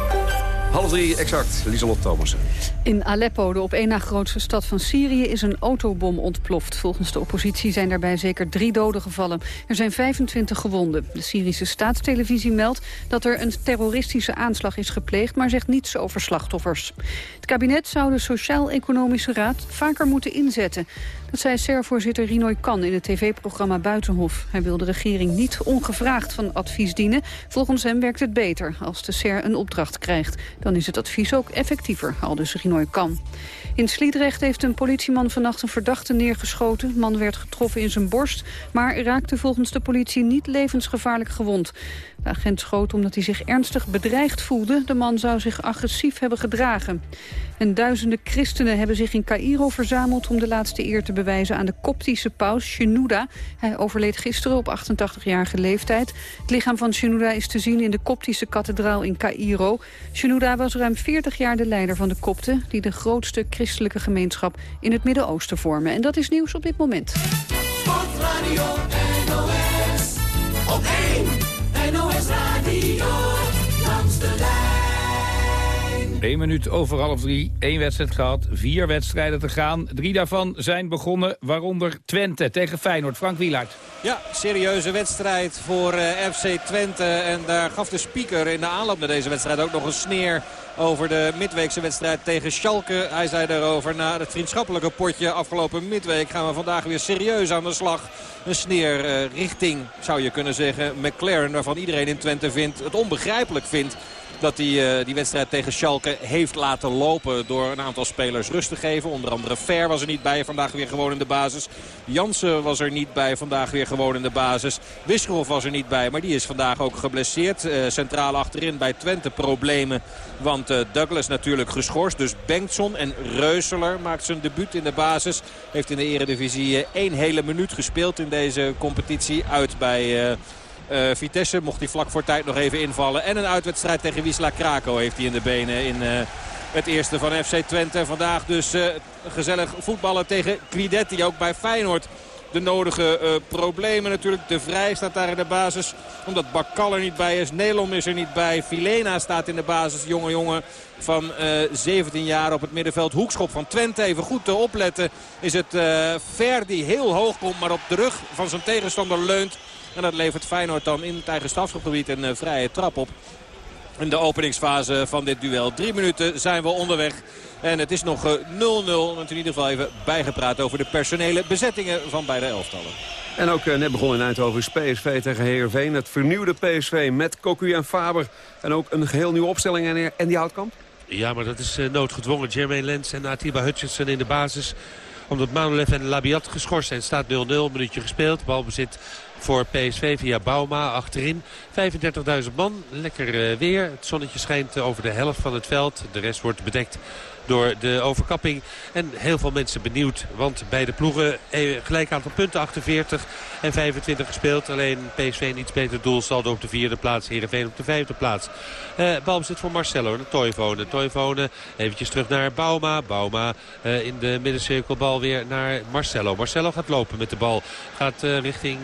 Half drie, exact. Lieselot Thomassen. In Aleppo, de op één na grootste stad van Syrië, is een autobom ontploft. Volgens de oppositie zijn daarbij zeker drie doden gevallen. Er zijn 25 gewonden. De Syrische staatstelevisie meldt dat er een terroristische aanslag is gepleegd... maar zegt niets over slachtoffers. Het kabinet zou de Sociaal-Economische Raad vaker moeten inzetten. Dat zei SER-voorzitter Rinoy Kan in het tv-programma Buitenhof. Hij wil de regering niet ongevraagd van advies dienen. Volgens hem werkt het beter als de SER een opdracht krijgt. Dan is het advies ook effectiever, al dus Rinoy Kan. In Sliedrecht heeft een politieman vannacht een verdachte neergeschoten. De man werd getroffen in zijn borst, maar raakte volgens de politie niet levensgevaarlijk gewond. De agent schoot omdat hij zich ernstig bedreigd voelde. De man zou zich agressief hebben gedragen. En duizenden christenen hebben zich in Cairo verzameld... om de laatste eer te bewijzen aan de koptische paus Shenouda. Hij overleed gisteren op 88-jarige leeftijd. Het lichaam van Shenouda is te zien in de koptische kathedraal in Cairo. Shenouda was ruim 40 jaar de leider van de kopten... die de grootste christelijke gemeenschap in het Midden-Oosten vormen. En dat is nieuws op dit moment. Sportradio op 1 1 minuut over half drie, één wedstrijd gehad, vier wedstrijden te gaan. Drie daarvan zijn begonnen, waaronder Twente tegen Feyenoord. Frank Wielaert. Ja, serieuze wedstrijd voor uh, FC Twente. En daar gaf de speaker in de aanloop naar deze wedstrijd ook nog een sneer over de midweekse wedstrijd tegen Schalke. Hij zei daarover, na het vriendschappelijke potje afgelopen midweek gaan we vandaag weer serieus aan de slag. Een sneer uh, richting, zou je kunnen zeggen, McLaren, waarvan iedereen in Twente vindt, het onbegrijpelijk vindt dat hij uh, die wedstrijd tegen Schalke heeft laten lopen door een aantal spelers rust te geven. Onder andere Fer was er niet bij, vandaag weer gewoon in de basis. Jansen was er niet bij, vandaag weer gewoon in de basis. Wisgerhoff was er niet bij, maar die is vandaag ook geblesseerd. Uh, centraal achterin bij Twente problemen, want uh, Douglas natuurlijk geschorst. Dus Bengtson en Reuseler maakt zijn debuut in de basis. Heeft in de eredivisie één hele minuut gespeeld in deze competitie uit bij... Uh, Vitesse mocht hij vlak voor tijd nog even invallen. En een uitwedstrijd tegen Wisla Krakow heeft hij in de benen in uh, het eerste van FC Twente. Vandaag dus uh, gezellig voetballen tegen Quidetti, ook bij Feyenoord. De nodige problemen natuurlijk. De Vrij staat daar in de basis. Omdat Bakkal er niet bij is. Nelom is er niet bij. Filena staat in de basis. Jonge jongen van 17 jaar op het middenveld. Hoekschop van Twente. Even goed te opletten is het Ver die heel hoog komt. Maar op de rug van zijn tegenstander leunt. En dat levert Feyenoord dan in het eigen strafschopgebied een uh, vrije trap op. In de openingsfase van dit duel. Drie minuten zijn we onderweg. En het is nog 0-0. Uh, in ieder geval even bijgepraat over de personele bezettingen van beide elftallen. En ook uh, net begonnen in Eindhoven is PSV tegen Heerenveen. Het vernieuwde PSV met Cocu en Faber. En ook een geheel nieuwe opstelling en, en die houtkamp. Ja, maar dat is noodgedwongen. Jermaine Lens en Atiba Hutchinson in de basis omdat Manolev en Labiat geschorst zijn. Staat 0-0, minuutje gespeeld. Balbezit voor PSV via Bauma achterin. 35.000 man, lekker weer. Het zonnetje schijnt over de helft van het veld. De rest wordt bedekt door de overkapping. En heel veel mensen benieuwd. Want bij de ploegen eh, gelijk aantal punten 48 en 25 gespeeld. Alleen PSV een iets beter doelsaldo op de vierde plaats. Heerenveen op de vijfde plaats. Uh, balbezit voor Marcelo en Toivonen. Toivonen eventjes terug naar Bauma. Bauma uh, in de middencirkel bal weer naar Marcelo. Marcelo gaat lopen met de bal. Gaat uh, richting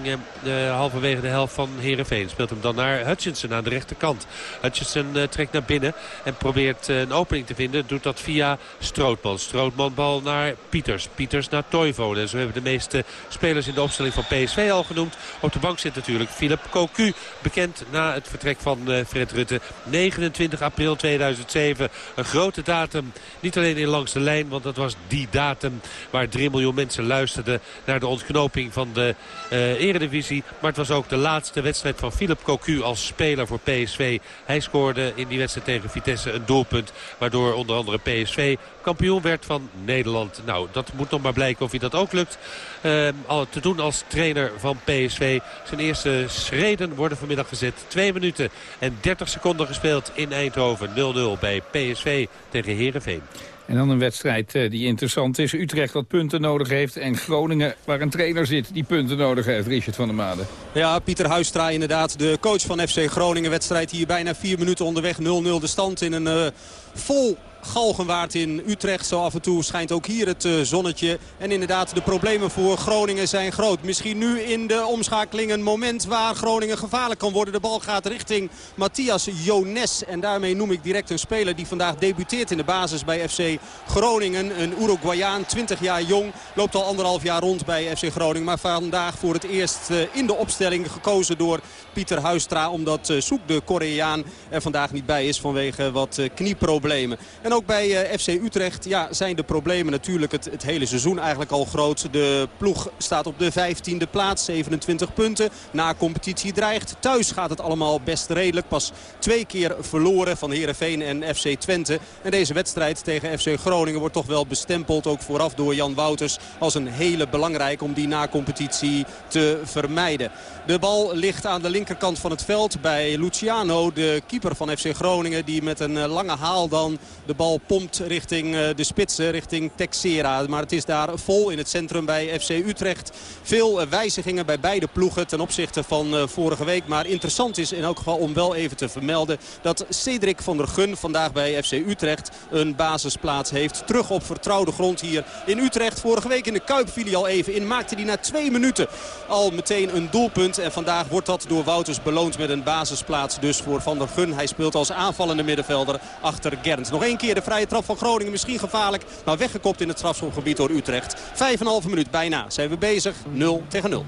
halverwege de helft van Heerenveen. Speelt hem dan naar Hutchinson aan de rechterkant. Hutchinson trekt naar binnen en probeert een opening te vinden. Doet dat via Strootman. Strootman bal naar Pieters. Pieters naar Toivonen. En zo hebben de meeste spelers in de opstelling van PSV al genoemd. Op de bank zit natuurlijk Philip Cocu. Bekend na het vertrek van uh, Fred Rutte. 29 april 2007. Een grote datum. Niet alleen in langs de lijn. Want dat was die datum waar 3 miljoen mensen luisterden naar de ontknoping van de uh, eredivisie. Maar het was ook de laatste wedstrijd van Philip Cocu als speler voor PSV. Hij scoorde in die wedstrijd tegen Vitesse een doelpunt. Waardoor onder andere PSV kampioen werd van Nederland. Nou, dat moet nog maar blijken of hij dat ook lukt. Uh, al te doen als trainer van PSV. Zijn eerste schreden worden vanmiddag gezet. 2 minuten en 30 seconden gespeeld in Eindhoven. 0-0 bij PSV tegen Heerenveen. En dan een wedstrijd uh, die interessant is. Utrecht dat punten nodig heeft. En Groningen waar een trainer zit die punten nodig heeft. Richard van der Made. Ja, Pieter Huistra inderdaad. De coach van FC Groningen. Wedstrijd hier bijna vier minuten onderweg. 0-0 de stand in een uh, vol Galgenwaard in Utrecht. Zo af en toe schijnt ook hier het uh, zonnetje. En inderdaad, de problemen voor Groningen zijn groot. Misschien nu in de omschakeling een moment waar Groningen gevaarlijk kan worden. De bal gaat richting Matthias Jones. En daarmee noem ik direct een speler die vandaag debuteert in de basis bij FC Groningen. Een Uruguayaan, 20 jaar jong. Loopt al anderhalf jaar rond bij FC Groningen. Maar vandaag voor het eerst uh, in de opstelling gekozen door Pieter Huistra. Omdat uh, Soek de Koreaan er vandaag niet bij is vanwege wat knieproblemen. En ook bij uh, FC Utrecht ja, zijn de problemen natuurlijk het, hele seizoen eigenlijk al groot. De ploeg staat op de 15e plaats, 27 punten. Na competitie dreigt. Thuis gaat het allemaal best redelijk. Pas twee keer verloren van Heerenveen en FC Twente. En deze wedstrijd tegen FC Groningen wordt toch wel bestempeld. Ook vooraf door Jan Wouters als een hele belangrijke om die na-competitie te vermijden. De bal ligt aan de linkerkant van het veld bij Luciano, de keeper van FC Groningen. Die met een lange haal dan de bal pompt richting de spitsen, richting Texera. Maar het is daar vol in het centrum bij FC Utrecht. Veel wijzigingen bij beide ploegen ten opzichte van vorige week. Maar interessant is in elk geval om wel even te vermelden... dat Cedric van der Gun vandaag bij FC Utrecht een basisplaats heeft. Terug op vertrouwde grond hier in Utrecht. Vorige week in de Kuip viel hij al even in. Maakte hij na twee minuten al meteen een doelpunt. En vandaag wordt dat door Wouters beloond met een basisplaats. Dus voor Van der Gun. Hij speelt als aanvallende middenvelder achter Gerns. Nog één keer de vrije trap van Groningen. Misschien gevaarlijk, maar weggekopt in het strafschopgebied door Utrecht. Vijf en een halve minuut bijna zijn we bezig. 0 tegen 0.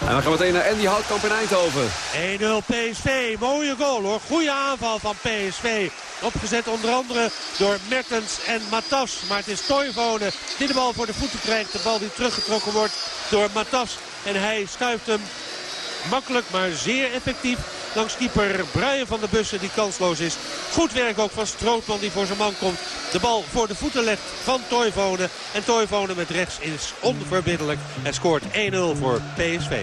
En dan gaan we meteen naar Andy Houtkamp in Eindhoven. 1-0 PSV. Mooie goal hoor. Goede aanval van PSV. Opgezet onder andere door Mertens en Matas. Maar het is Toivonen die de bal voor de voeten krijgt. De bal die teruggetrokken wordt door Matas. En hij schuift hem makkelijk, maar zeer effectief langs keeper Brian van der Bussen die kansloos is. Goed werk ook van Strootman die voor zijn man komt. De bal voor de voeten legt van Toivonen. En Toivonen met rechts is onverbiddelijk. En scoort 1-0 voor PSV.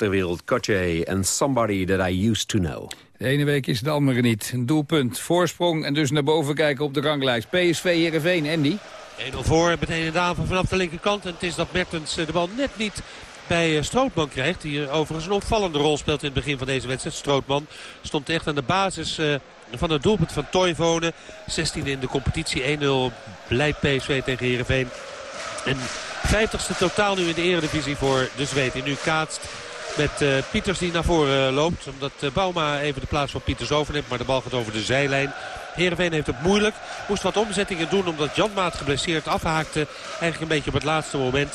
ter wereld. Kotje en Somebody That I Used To Know. De ene week is de andere niet. Een doelpunt, voorsprong en dus naar boven kijken op de ranglijst. PSV Heerenveen, Andy. 1-0 voor, meteen een aanval vanaf de linkerkant. En het is dat Mertens eh, de bal net niet bij eh, Strootman krijgt. Die eh, overigens een opvallende rol speelt in het begin van deze wedstrijd. Strootman stond echt aan de basis van het doelpunt van Toivonen. 16 in de competitie, 1-0 blijft PSV tegen Heerenveen. En 50ste totaal nu in de eredivisie voor de Zweed. Die nu kaatst met uh, Pieters die naar voren loopt. Omdat uh, Bauma even de plaats van Pieters overneemt. Maar de bal gaat over de zijlijn. Heerenveen heeft het moeilijk. Moest wat omzettingen doen omdat Janmaat geblesseerd afhaakte. Eigenlijk een beetje op het laatste moment.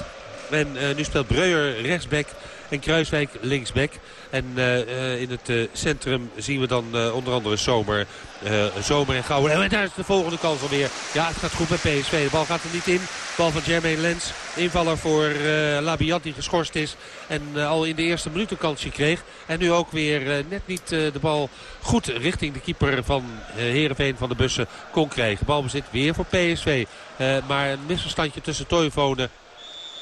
En nu speelt Breuer rechtsback en Kruiswijk linksback. En uh, in het uh, centrum zien we dan onder andere Zomer, Zomer en Gouwen. En daar is de volgende kans alweer. Ja, het gaat goed met PSV. De bal gaat er niet in. Bal van Jermaine Lens. Invaller voor Labiat die geschorst is. En al in de eerste minuut een kansje kreeg. En nu ook weer net niet de bal goed richting de keeper van Heerenveen van de Bussen kon krijgen. Balbezit weer voor PSV. maar een misverstandje tussen Toivonen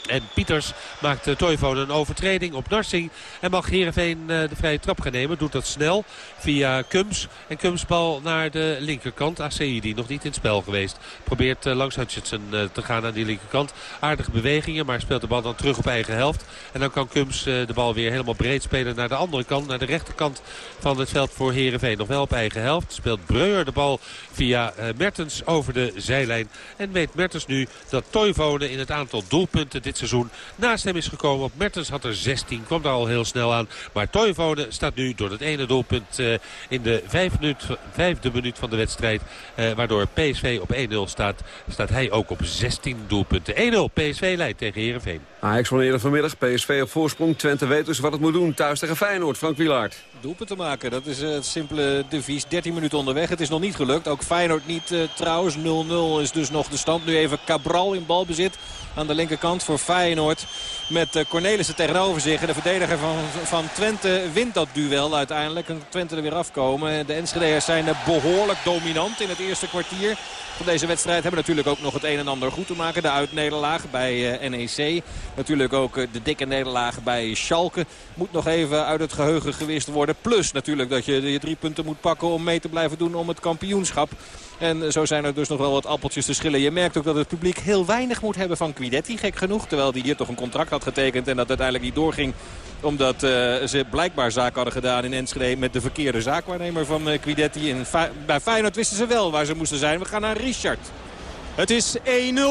en Pieters maakt uh, Toivonen een overtreding op Narsing. En mag Heerenveen uh, de vrije trap gaan nemen. Doet dat snel via Kums. En Kums bal naar de linkerkant. die nog niet in het spel geweest. Probeert uh, langs Hutchinson te gaan aan die linkerkant. Aardige bewegingen, maar speelt de bal dan terug op eigen helft. En dan kan Kums de bal weer helemaal breed spelen naar de andere kant. Naar de rechterkant van het veld voor Heerenveen. Nog wel op eigen helft. Speelt Breuer de bal via Mertens over de zijlijn. En weet Mertens nu dat Toivonen in het aantal doelpunten seizoen naast hem is gekomen. Op Mertens had er 16, kwam daar al heel snel aan. Maar Toivonen staat nu door het ene doelpunt uh, in de vijf minuut, vijfde minuut van de wedstrijd. Uh, waardoor PSV op 1-0 staat, staat hij ook op 16 doelpunten. 1-0 PSV leidt tegen Heerenveen. Ajax van eerder vanmiddag, PSV op voorsprong. Twente weet dus wat het moet doen. Thuis tegen Feyenoord, Frank Wielaert. Doelpunt te maken, dat is het simpele devies. 13 minuten onderweg, het is nog niet gelukt. Ook Feyenoord niet uh, trouwens. 0-0 is dus nog de stand. Nu even Cabral in balbezit aan de linkerkant voor Feyenoord. Met uh, Cornelissen tegenover zich. En de verdediger van, van Twente wint dat duel uiteindelijk. En Twente er weer afkomen. De Enschede'ers zijn behoorlijk dominant in het eerste kwartier van deze wedstrijd. Hebben natuurlijk ook nog het een en ander goed te maken. De uitnederlaag bij uh, NEC. Natuurlijk ook de dikke nederlaag bij Schalke. Moet nog even uit het geheugen gewist worden. Plus natuurlijk dat je je drie punten moet pakken om mee te blijven doen om het kampioenschap. En zo zijn er dus nog wel wat appeltjes te schillen. Je merkt ook dat het publiek heel weinig moet hebben van Quidetti, gek genoeg. Terwijl hij hier toch een contract had getekend en dat uiteindelijk niet doorging omdat uh, ze blijkbaar zaak hadden gedaan in Enschede met de verkeerde zaakwaarnemer van Quidetti. En bij Feyenoord wisten ze wel waar ze moesten zijn. We gaan naar Richard. Het is 1-0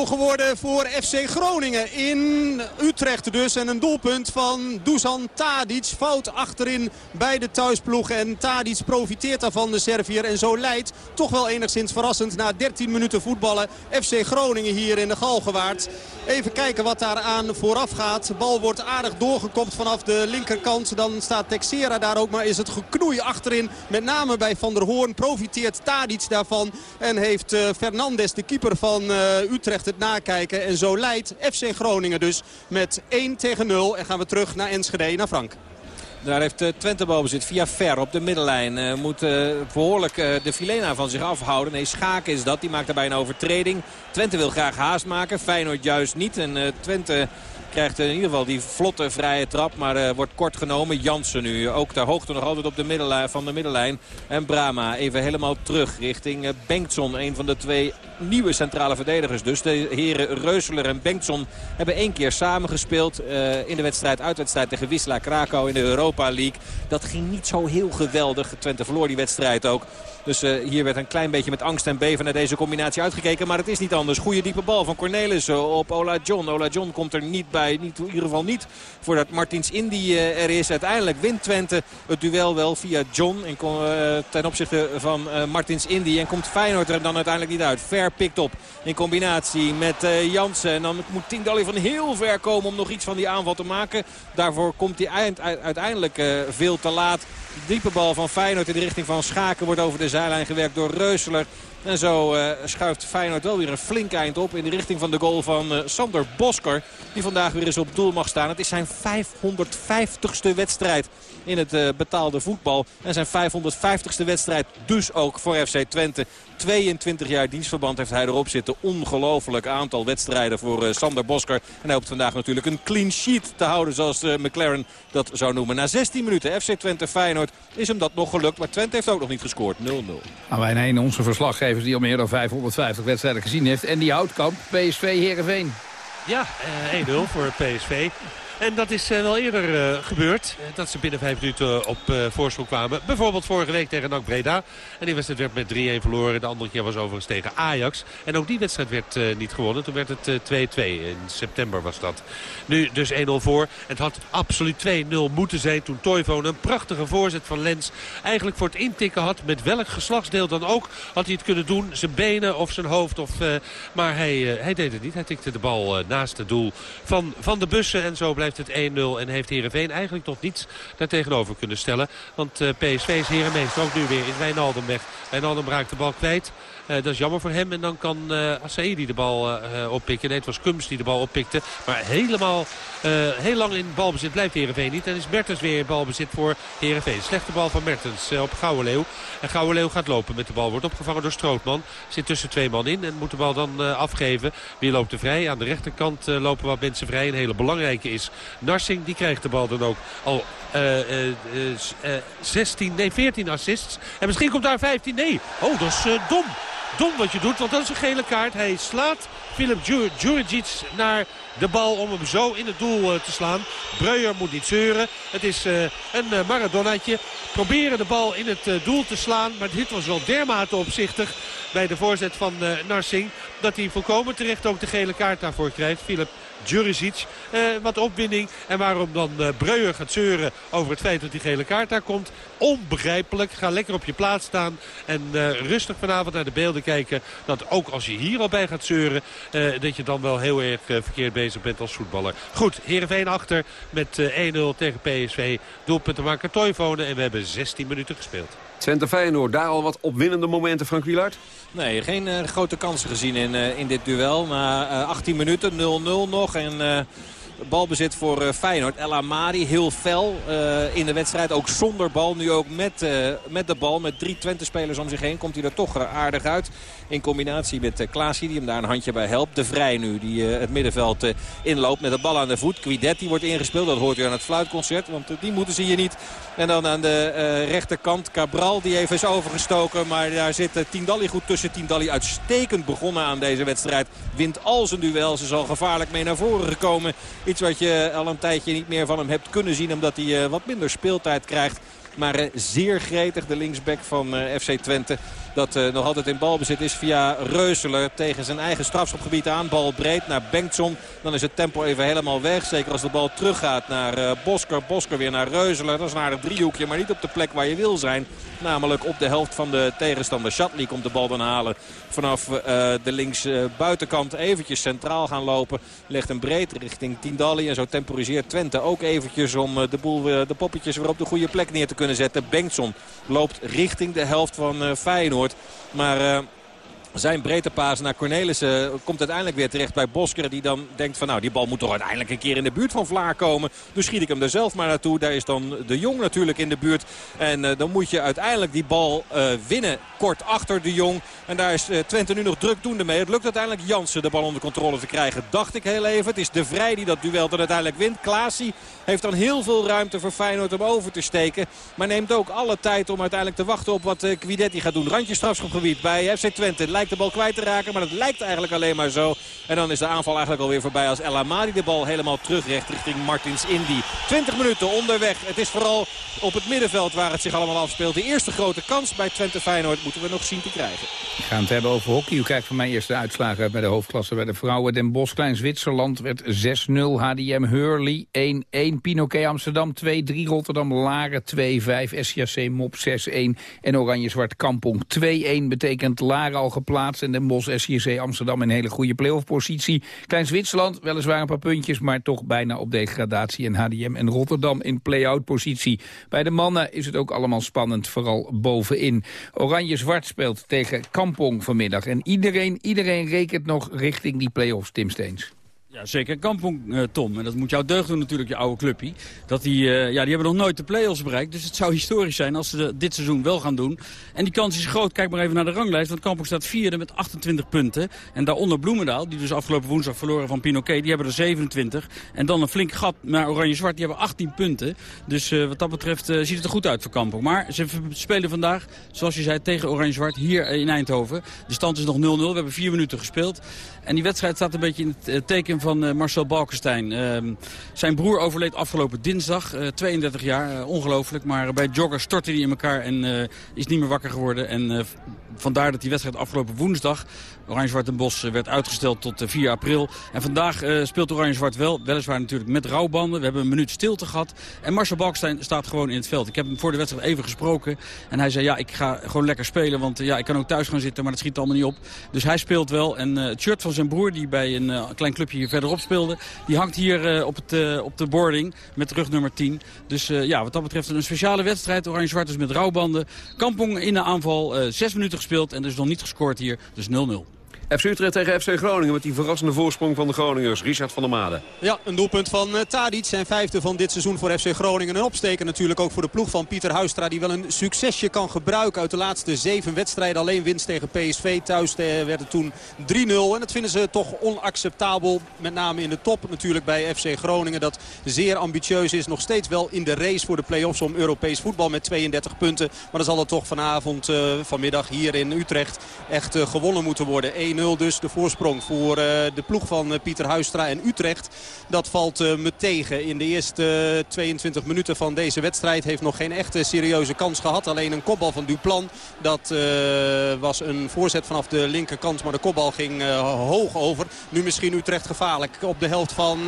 geworden voor FC Groningen in Utrecht dus. En een doelpunt van Dusan Tadic. Fout achterin bij de thuisploeg. En Tadic profiteert daarvan, de Servier. En zo leidt, toch wel enigszins verrassend, na 13 minuten voetballen... FC Groningen hier in de Galgenwaard. Even kijken wat daar aan vooraf gaat. De bal wordt aardig doorgekopt vanaf de linkerkant. Dan staat Texera daar ook, maar is het geknoei achterin. Met name bij Van der Hoorn profiteert Tadic daarvan. En heeft uh, Fernandes, de keeper van van uh, Utrecht het nakijken. En zo leidt FC Groningen dus met 1 tegen 0. En gaan we terug naar Enschede, naar Frank. Daar heeft uh, Twente balbezit via Ver op de middenlijn. Uh, moet behoorlijk de Filena van zich afhouden. Nee, Schaken is dat. Die maakt daarbij een overtreding. Twente wil graag haast maken. Feyenoord juist niet. En Twente Krijgt in ieder geval die vlotte vrije trap. Maar uh, wordt kort genomen. Jansen nu ook ter hoogte nog altijd op de middenlijn, van de middenlijn. En Brama even helemaal terug richting uh, Bengtson. Een van de twee nieuwe centrale verdedigers. Dus de heren Reuseler en Bengtson hebben één keer samengespeeld. Uh, in de wedstrijd, uitwedstrijd tegen Wisla Krakau in de Europa League. Dat ging niet zo heel geweldig. Twente verloor die wedstrijd ook. Dus uh, hier werd een klein beetje met angst en beven naar deze combinatie uitgekeken. Maar het is niet anders. Goede diepe bal van Cornelis op Ola John. Ola John komt er niet bij. Niet, in ieder geval niet voordat Martins Indy uh, er is. Uiteindelijk wint Twente het duel wel via John. En, ten opzichte van Martins Indy. En komt Feyenoord er dan uiteindelijk niet uit. Ver pikt op in combinatie met Jansen. En dan moet Tindalli van heel ver komen om nog iets van die aanval te maken. Daarvoor komt hij eind, uiteindelijk veel te laat. Diepe bal van Feyenoord in de richting van Schaken wordt over de zijlijn gewerkt door Reuseler. En zo uh, schuift Feyenoord wel weer een flink eind op in de richting van de goal van uh, Sander Bosker. Die vandaag weer eens op doel mag staan. Het is zijn 550ste wedstrijd in het uh, betaalde voetbal. En zijn 550ste wedstrijd dus ook voor FC Twente. 22 jaar dienstverband heeft hij erop zitten. Ongelooflijk aantal wedstrijden voor uh, Sander Bosker. En hij hoopt vandaag natuurlijk een clean sheet te houden zoals uh, McLaren dat zou noemen. Na 16 minuten FC Twente Feyenoord is hem dat nog gelukt. Maar Twente heeft ook nog niet gescoord. 0-0. Nou, wij een onze verslaggevers die al meer dan 550 wedstrijden gezien heeft. En die houtkamp, PSV Heerenveen. Ja, uh, 1-0 voor PSV. En dat is uh, wel eerder uh, gebeurd. Dat ze binnen vijf minuten op voorsprong kwamen. Bijvoorbeeld vorige week tegen NAC Breda. En die wedstrijd werd met 3-1 verloren. De andere keer was overigens tegen Ajax. En ook die wedstrijd werd niet gewonnen. Toen werd het 2-2. In september was dat. Nu dus 1-0 voor. Het had absoluut 2-0 moeten zijn toen Toivonen een prachtige voorzet van Lens eigenlijk voor het intikken had. Met welk geslachtsdeel dan ook had hij het kunnen doen. Zijn benen of zijn hoofd. Of, maar hij, hij deed het niet. Hij tikte de bal naast het doel van, van de bussen. En zo blijft het 1-0 en heeft Heerenveen eigenlijk tot niets daartegenover kunnen stellen. Want uh, PSV is herenmeester ook nu weer in Wijnaldum weg. Wijnaldum raakt de bal kwijt. Uh, dat is jammer voor hem. En dan kan uh, de bal uh, oppikken. Nee, het was Kums die de bal oppikte. Maar helemaal, heel lang in balbezit blijft Heerenveen niet. En is Mertens weer in balbezit voor Heerenveen. Slechte bal van Mertens op Gouwenleeuw. En Gouwenleeuw gaat lopen met de bal. Wordt opgevangen door Strootman. Zit tussen twee man in en moet de bal dan afgeven. Wie loopt er vrij? Aan de rechterkant lopen wat mensen vrij. Een hele belangrijke is Narsing. Die krijgt de bal dan ook al 16, nee 14 assists. En misschien komt daar 15. Nee, oh dat is dom dom wat je doet, want dat is een gele kaart. Hij slaat Filip Djuricic naar de bal om hem zo in het doel te slaan. Breuer moet niet zeuren. Het is uh, een uh, Maradonaatje. Proberen de bal in het doel te slaan. Maar dit was wel dermate opzichtig bij de voorzet van Narsing. Dat hij volkomen terecht ook de gele kaart daarvoor krijgt. Filip Juricic. Eh, wat opwinding. En waarom dan uh, Breuer gaat zeuren over het feit dat die gele kaart daar komt. Onbegrijpelijk. Ga lekker op je plaats staan. En uh, rustig vanavond naar de beelden kijken. Dat ook als je hier al bij gaat zeuren. dat je dan wel heel erg verkeerd bezig bent als voetballer. Goed, Heerenveen achter met 1-0 tegen PSV. Doelpunten maken Toivonen. En we hebben 16 minuten gespeeld. Twente Feyenoord, daar al wat opwindende momenten, Frank Wielaert? Nee, geen uh, grote kansen gezien in, uh, in dit duel. Na uh, 18 minuten, 0-0 nog. En balbezit voor Feyenoord. El Amadi heel fel in de wedstrijd. Ook zonder bal. Nu ook met, met de bal. Met drie Twente-spelers om zich heen komt hij er toch aardig uit. In combinatie met uh, die hem daar een handje bij helpt. De Vrij nu die het middenveld inloopt met de bal aan de voet. Quidetti wordt ingespeeld. Dat hoort u aan het fluitconcert. Want die moeten ze hier niet. En dan aan de rechterkant Cabral die even is overgestoken. Maar daar zit Tindalli goed tussen. Tindalli uitstekend begonnen aan deze wedstrijd. Wint al zijn duels. Is al gevaarlijk mee naar voren gekomen. Iets wat je al een tijdje niet meer van hem hebt kunnen zien. Omdat hij wat minder speeltijd krijgt. Maar zeer gretig de linksback van FC Twente. Dat uh, nog altijd in balbezit is via Reuseler tegen zijn eigen strafschopgebied aan. Bal breed naar Bengtson. Dan is het tempo even helemaal weg. Zeker als de bal teruggaat naar uh, Bosker. Bosker weer naar Reuseler. Dat is een aardig driehoekje, maar niet op de plek waar je wil zijn. Namelijk op de helft van de tegenstander. Shatley komt de bal dan halen vanaf uh, de links buitenkant. Eventjes centraal gaan lopen. Legt een breed richting Tindalli. En zo temporiseert Twente ook eventjes om de, boel, de poppetjes weer op de goede plek neer te kunnen zetten. Bengtson loopt richting de helft van Feyenoord. Maar... Zijn breedtepaas naar Cornelissen komt uiteindelijk weer terecht bij Bosker. Die dan denkt van nou die bal moet toch uiteindelijk een keer in de buurt van Vlaar komen. Dus schiet ik hem er zelf maar naartoe. Daar is dan de Jong natuurlijk in de buurt. En uh, dan moet je uiteindelijk die bal uh, winnen kort achter de Jong. En daar is uh, Twente nu nog drukdoende mee. Het lukt uiteindelijk Jansen de bal onder controle te krijgen. Dacht ik heel even. Het is de Vrij die dat duel dan uiteindelijk wint. Klaasie heeft dan heel veel ruimte voor Feyenoord om over te steken. Maar neemt ook alle tijd om uiteindelijk te wachten op wat Quidetti gaat doen. Randje strafschopgebied bij FC Twente de bal kwijt te raken. Maar dat lijkt eigenlijk alleen maar zo. En dan is de aanval eigenlijk alweer voorbij als El Amadi de bal helemaal terugrecht richting Martins Indy. 20 minuten onderweg. Het is vooral op het middenveld waar het zich allemaal afspeelt. De eerste grote kans bij Twente Feyenoord moeten we nog zien te krijgen. We gaan het hebben over hockey. U kijkt van mijn eerste uitslagen bij de hoofdklasse bij de vrouwen. Den Bosch Klein Zwitserland werd 6-0. HDM Hurley 1-1. Pinoquet Amsterdam 2-3. Rotterdam Laren 2-5. SJC Mop 6-1. En Oranje Zwart Kampong 2-1 betekent Laren al geplaatst en Den Bosch, SJC Amsterdam in een hele goede playoff-positie. Klein Zwitserland, weliswaar een paar puntjes, maar toch bijna op degradatie. En HDM en Rotterdam in play-out-positie. Bij de mannen is het ook allemaal spannend, vooral bovenin. Oranje-Zwart speelt tegen Kampong vanmiddag. En iedereen, iedereen rekent nog richting die play-offs, Tim Steens. Ja, zeker Kampong, eh, Tom. En dat moet jou deugd doen natuurlijk, je oude clubje. Dat die, eh, ja, die hebben nog nooit de play-offs bereikt. Dus het zou historisch zijn als ze dit seizoen wel gaan doen. En die kans is groot. Kijk maar even naar de ranglijst. Want Kampong staat vierde met 28 punten. En daaronder Bloemendaal, die dus afgelopen woensdag verloren van Pinoquet. Die hebben er 27. En dan een flink gat naar Oranje-Zwart. Die hebben 18 punten. Dus eh, wat dat betreft ziet het er goed uit voor Kampong. Maar ze spelen vandaag, zoals je zei, tegen Oranje-Zwart hier in Eindhoven. De stand is nog 0-0. We hebben vier minuten gespeeld. En die wedstrijd staat een beetje in het teken van eh, Marcel Balkenstein. Ehm, zijn broer overleed afgelopen dinsdag, eh, 32 jaar, eh, ongelooflijk. Maar bij jogger stortte hij in elkaar en eh, is niet meer wakker geworden. En eh, vandaar dat die wedstrijd afgelopen woensdag, Oranje-Zwart en Bos, eh, werd uitgesteld tot eh, 4 april. En vandaag eh, speelt Oranje-Zwart wel, weliswaar natuurlijk met rouwbanden. We hebben een minuut stilte gehad. En Marcel Balkenstein staat gewoon in het veld. Ik heb hem voor de wedstrijd even gesproken. En hij zei, ja, ik ga gewoon lekker spelen. Want eh, ja, ik kan ook thuis gaan zitten, maar dat schiet allemaal niet op. Dus hij speelt wel. En eh, het shirt van zijn broer, die bij een eh, klein clubje hier verderop speelde... die hangt hier eh, op, het, eh, op de boarding met rug nummer 10. Dus eh, ja, wat dat betreft een speciale wedstrijd. Oranje-Zwart is met rouwbanden. Kampong in de aanval, eh, zes minuten gespeeld en dus nog niet gescoord hier. Dus 0-0. FC Utrecht tegen FC Groningen met die verrassende voorsprong van de Groningers. Richard van der Made. Ja, een doelpunt van eh, Tadic. Zijn vijfde van dit seizoen voor FC Groningen. Een opsteken natuurlijk ook voor de ploeg van Pieter Huistra. Die wel een succesje kan gebruiken uit de laatste zeven wedstrijden. Alleen winst tegen PSV. Thuis eh, werd het toen 3-0. En dat vinden ze toch onacceptabel. Met name in de top natuurlijk bij FC Groningen. Dat zeer ambitieus is. Nog steeds wel in de race voor de play-offs om Europees voetbal met 32 punten. Maar dan zal het toch vanavond, eh, vanmiddag hier in Utrecht echt gewonnen moeten worden. 1-0 dus de voorsprong voor eh, de ploeg van eh, Pieter Huistra en Utrecht. Dat valt eh, me tegen. In de eerste eh, 22 minuten van deze wedstrijd heeft nog geen echte serieuze kans gehad. Alleen een kopbal van Duplan. Dat was een voorzet vanaf de linkerkant. Maar de kopbal ging hoog over. Nu misschien Utrecht gevaarlijk op de helft van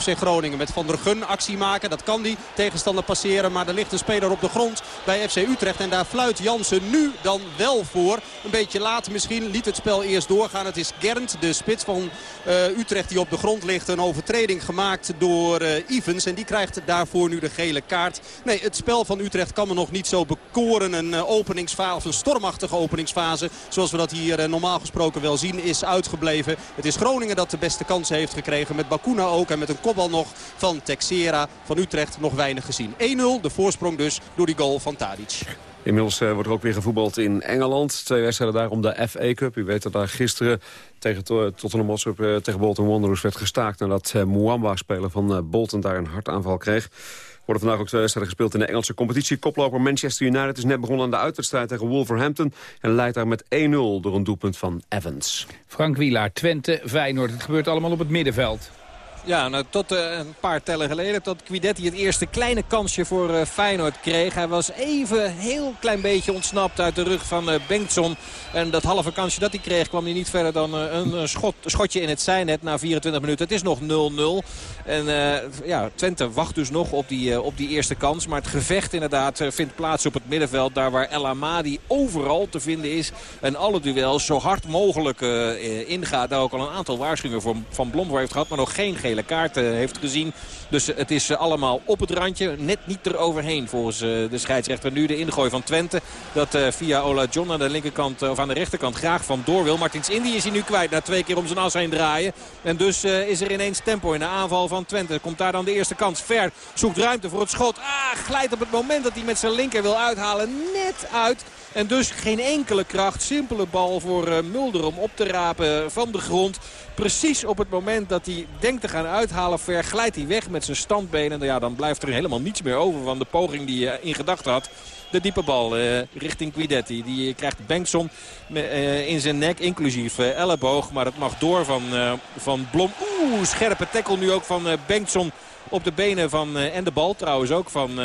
FC Groningen. Met Van der Gun actie maken. Dat kan die. Tegenstander passeren. Maar er ligt een speler op de grond bij FC Utrecht. En daar fluit Jansen nu dan wel voor. Een beetje laat misschien. Liet het spel eerst doorgaan. Het is Gernt, de spits van eh, Utrecht die op de grond ligt. Een overtreding gemaakt door eh Evans. En die krijgt daarvoor nu de gele kaart. Nee, het spel van Utrecht kan me nog niet zo bekoren. Een eh, openingsfase, of een stormachtige openingsfase. Zoals we dat hier normaal gesproken wel zien, is uitgebleven. Het is Groningen dat de beste kansen heeft gekregen. Met Bakuna ook en met een kopbal nog van Texera. Van Utrecht nog weinig gezien. 1-0, de voorsprong dus door die goal van Tadic. Inmiddels eh, wordt er ook weer gevoetbald in Engeland. Twee wedstrijden daar om de FA Cup. U weet dat daar gisteren tegen To- Tottenham Hotspur eh, tegen Bolton Wanderers werd gestaakt... nadat uh, Muamba, speler van eh, Bolton, daar een hartaanval kreeg. Worden vandaag ook twee wedstrijden gespeeld in de Engelse competitie. Koploper Manchester United is net begonnen aan de uitwedstrijd tegen Wolverhampton... en leidt daar met 1-0 door een doelpunt van Evans. Frank Wielaar, Twente, Feyenoord. Het gebeurt allemaal op het middenveld. Ja, nou, tot eh, een paar tellen geleden. Tot Quidetti het eerste kleine kansje voor eh, Feyenoord kreeg. Hij was even heel klein beetje ontsnapt uit de rug van eh, Bengtson. En dat halve kansje dat hij kreeg kwam hij niet verder dan een, schot, schotje in het zijnet na 24 minuten. Het is nog 0-0. En ja, Twente wacht dus nog op die, op die eerste kans. Maar het gevecht inderdaad vindt plaats op het middenveld. Daar waar El Amadi overal te vinden is. En alle duels zo hard mogelijk ingaat. Daar ook al een aantal waarschuwingen voor, van Blom heeft gehad. Maar nog geen gele kaart eh, heeft gezien. Dus het is eh, allemaal op het randje. Net niet eroverheen volgens eh, de scheidsrechter. Nu de ingooi van Twente. Dat eh, via Ola John aan de linkerkant of aan de rechterkant graag van door wil. Martins Indy is hij nu kwijt na twee keer om zijn as heen draaien. En dus is er ineens tempo in de aanval van Twente. Komt daar dan de eerste kans. Ver zoekt ruimte voor het schot. Ah, glijdt op het moment dat hij met zijn linker wil uithalen. Net uit. En dus geen enkele kracht. Simpele bal voor Mulder om op te rapen van de grond. Precies op het moment dat hij denkt te gaan uithalen. Ver glijdt hij weg met zijn standbenen. Ja, dan blijft er helemaal niets meer over van de poging die hij in gedachten had. De diepe bal eh, richting Guidetti. Die krijgt Bengtson eh, in zijn nek, inclusief eh, elleboog. Maar het mag door van, eh, van Blom. Oeh, scherpe tackle nu ook van eh, Bengtson op de benen van, eh, en de bal trouwens ook van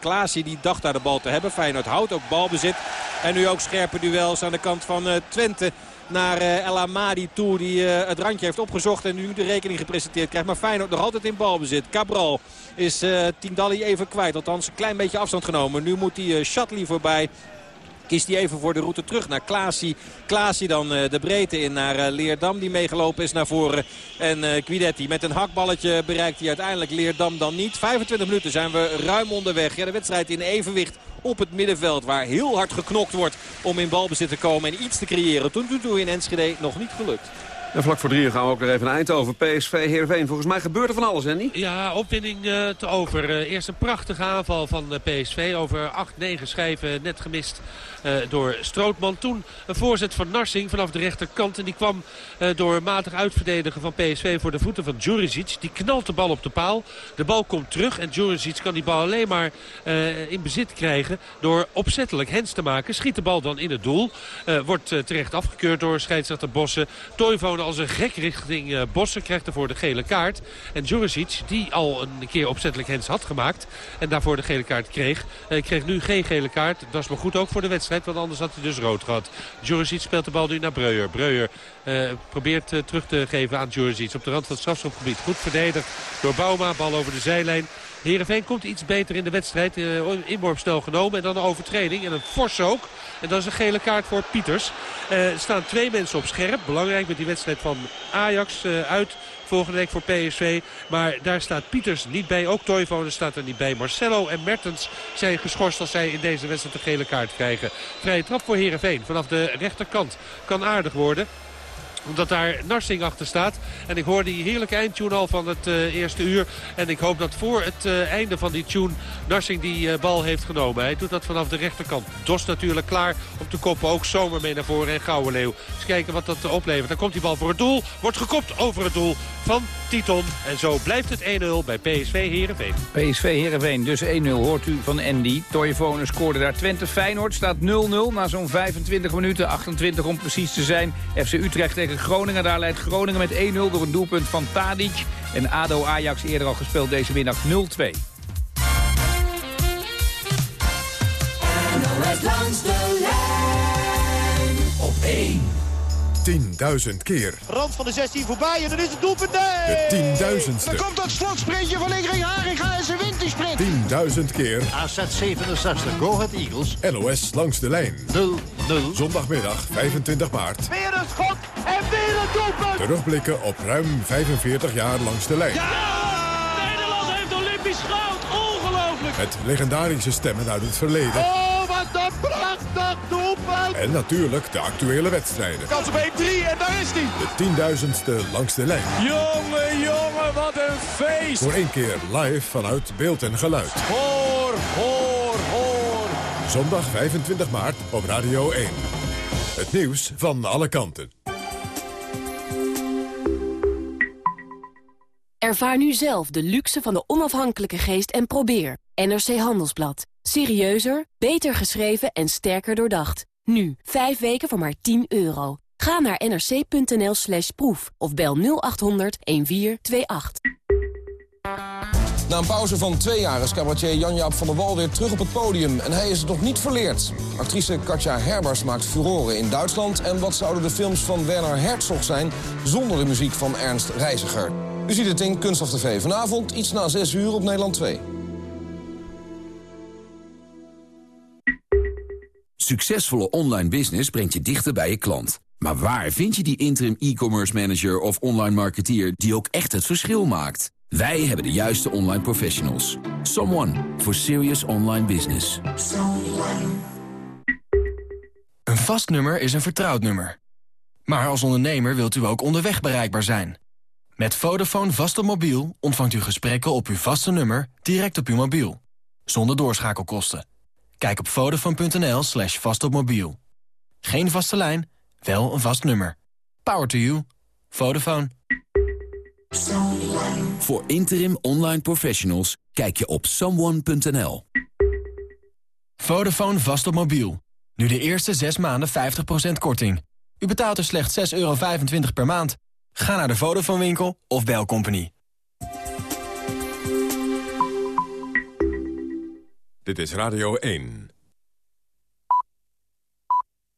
Klaasie. Die dacht daar de bal te hebben. Feyenoord houdt ook balbezit. En nu ook scherpe duels aan de kant van Twente naar uh, El Amadi toe. Die uh, het randje heeft opgezocht en nu de rekening gepresenteerd krijgt. Maar Feyenoord nog altijd in balbezit. Cabral is uh, Tindalli even kwijt. Althans een klein beetje afstand genomen. Nu moet hij Shatley voorbij. Kiest hij even voor de route terug naar Klaasie. Klaasie dan uh, de breedte in naar uh, Leerdam die meegelopen is naar voren. En uh, Guidetti met een hakballetje bereikt hij uiteindelijk Leerdam dan niet. 25 minuten zijn we ruim onderweg. Ja, de wedstrijd in evenwicht op het middenveld waar heel hard geknokt wordt om in balbezit te komen en iets te creëren. Toen toen in Enschede nog niet gelukt. En vlak voor drieën gaan we ook nog even naar Eindhoven. PSV Heerenveen. Volgens mij gebeurt er van alles, hè niet? Ja, opwinning uh, te over. Uh, eerst een prachtige aanval van uh, PSV. Over 8-9 schijven net gemist door Strootman. Toen een voorzet van Narsing vanaf de rechterkant. En die kwam door matig uitverdedigen van PSV voor de voeten van Djuricic. Die knalt de bal op de paal. De bal komt terug en Djuricic kan die bal alleen maar in bezit krijgen... door opzettelijk hens te maken. Schiet de bal dan in het doel. wordt terecht afgekeurd door scheidsrechter Bossen. Toivonen als een gek richting uh, Bossen. Krijgt ervoor de gele kaart. En Juricic, die al een keer opzettelijk hens had gemaakt. En daarvoor de gele kaart kreeg. Uh, kreeg nu geen gele kaart. Dat is maar goed ook voor de wedstrijd. Want anders had hij dus rood gehad. Juricic speelt de bal nu naar Breuer. Breuer uh, probeert terug te geven aan Juricic. Op de rand van het strafschopgebied. Goed verdedigd door Bauma. Bal over de zijlijn. Heerenveen komt iets beter in de wedstrijd. Uh, inworp snel genomen en dan een overtreding. En een fors ook. En dat is een gele kaart voor Pieters. Uh, er staan twee mensen op scherp. Belangrijk met die wedstrijd van Ajax uh, uit volgende week voor PSV. Maar daar staat Pieters niet bij. Ook Toivonen staat er niet bij. Marcelo en Mertens zijn geschorst als zij in deze wedstrijd een gele kaart krijgen. Vrije trap voor Heerenveen vanaf de rechterkant. Kan aardig worden omdat daar Narsing achter staat. En ik hoor die heerlijke eindtune al van het uh, eerste uur. En ik hoop dat voor het uh, einde van die tune Narsing die uh, bal heeft genomen. Hij doet dat vanaf de rechterkant. Dos natuurlijk klaar op de kop. Ook Zomer mee naar voren en Gouwenleeuw. Eens kijken wat dat oplevert. Dan komt die bal voor het doel. Wordt gekopt over het doel van Titon. En zo blijft het 1-0 bij PSV Heerenveen. PSV Heerenveen dus 1-0 hoort u van Andy. Toivonen scoorde daar Twente Feyenoord. Staat 0-0 na zo'n 25 minuten. 28 om precies te zijn. FC Utrecht tegen Groningen. Daar leidt Groningen met 1-0 door een doelpunt van Tadic. En ADO Ajax eerder al gespeeld deze middag 0-2. langs de lijn op 1. 10.000 keer. Rand van de 16 voorbij en dan is het doelpunt. Nee! De tienduizendste. Dan komt dat slotsprintje van Ingrid Haringa en ze wint die sprint. 10.000 keer. AZ 67, Go Ahead Eagles. LOS langs de lijn. 0-0. Zondagmiddag 25 maart. Weer een schot en weer een doelpunt. Terugblikken op ruim 45 jaar langs de lijn. Ja! Nederland heeft Olympisch goud. Ongelooflijk. Met legendarische stemmen uit het verleden. Oh, prachtig doelpunt. En natuurlijk de actuele wedstrijden. Kans op 1-3 en daar is hij. De tienduizendste langs de lijn. Jongen, jongen, wat een feest. Voor één keer live vanuit beeld en geluid. Hoor, hoor, hoor. Zondag 25 maart op Radio 1. Het nieuws van alle kanten. Ervaar nu zelf de luxe van de onafhankelijke geest en probeer. NRC Handelsblad. Serieuzer, beter geschreven en sterker doordacht. Nu, 5 weken voor maar 10 euro. Ga naar nrc.nl slash proef of bel 0800 1428. Na een pauze van twee jaar is cabaretier Jan-Jaap van der Wal weer terug op het podium. En hij is het nog niet verleerd. Actrice Katja Herbers maakt furoren in Duitsland. En wat zouden de films van Werner Herzog zijn zonder de muziek van Ernst Reiziger? U ziet het in Kunststof TV vanavond, iets na 6 uur op Nederland 2. Succesvolle online business brengt je dichter bij je klant. Maar waar vind je die interim e-commerce manager of online marketeer die ook echt het verschil maakt? Wij hebben de juiste online professionals. Someone for serious online business. Een vast nummer is een vertrouwd nummer. Maar als ondernemer wilt u ook onderweg bereikbaar zijn. Met Vodafone vast op mobiel ontvangt u gesprekken op uw vaste nummer direct op uw mobiel. Zonder doorschakelkosten. Kijk op vodafone.nl slash vastopmobiel. Geen vaste lijn, wel een vast nummer. Power to you. Vodafone. Voor interim online professionals kijk je op someone.nl. Vodafone vast op mobiel. Nu de eerste 6 maanden 50% korting. U betaalt er slechts 6,25 euro per maand. Ga naar de Vodafone winkel of bel Company. Dit is Radio 1.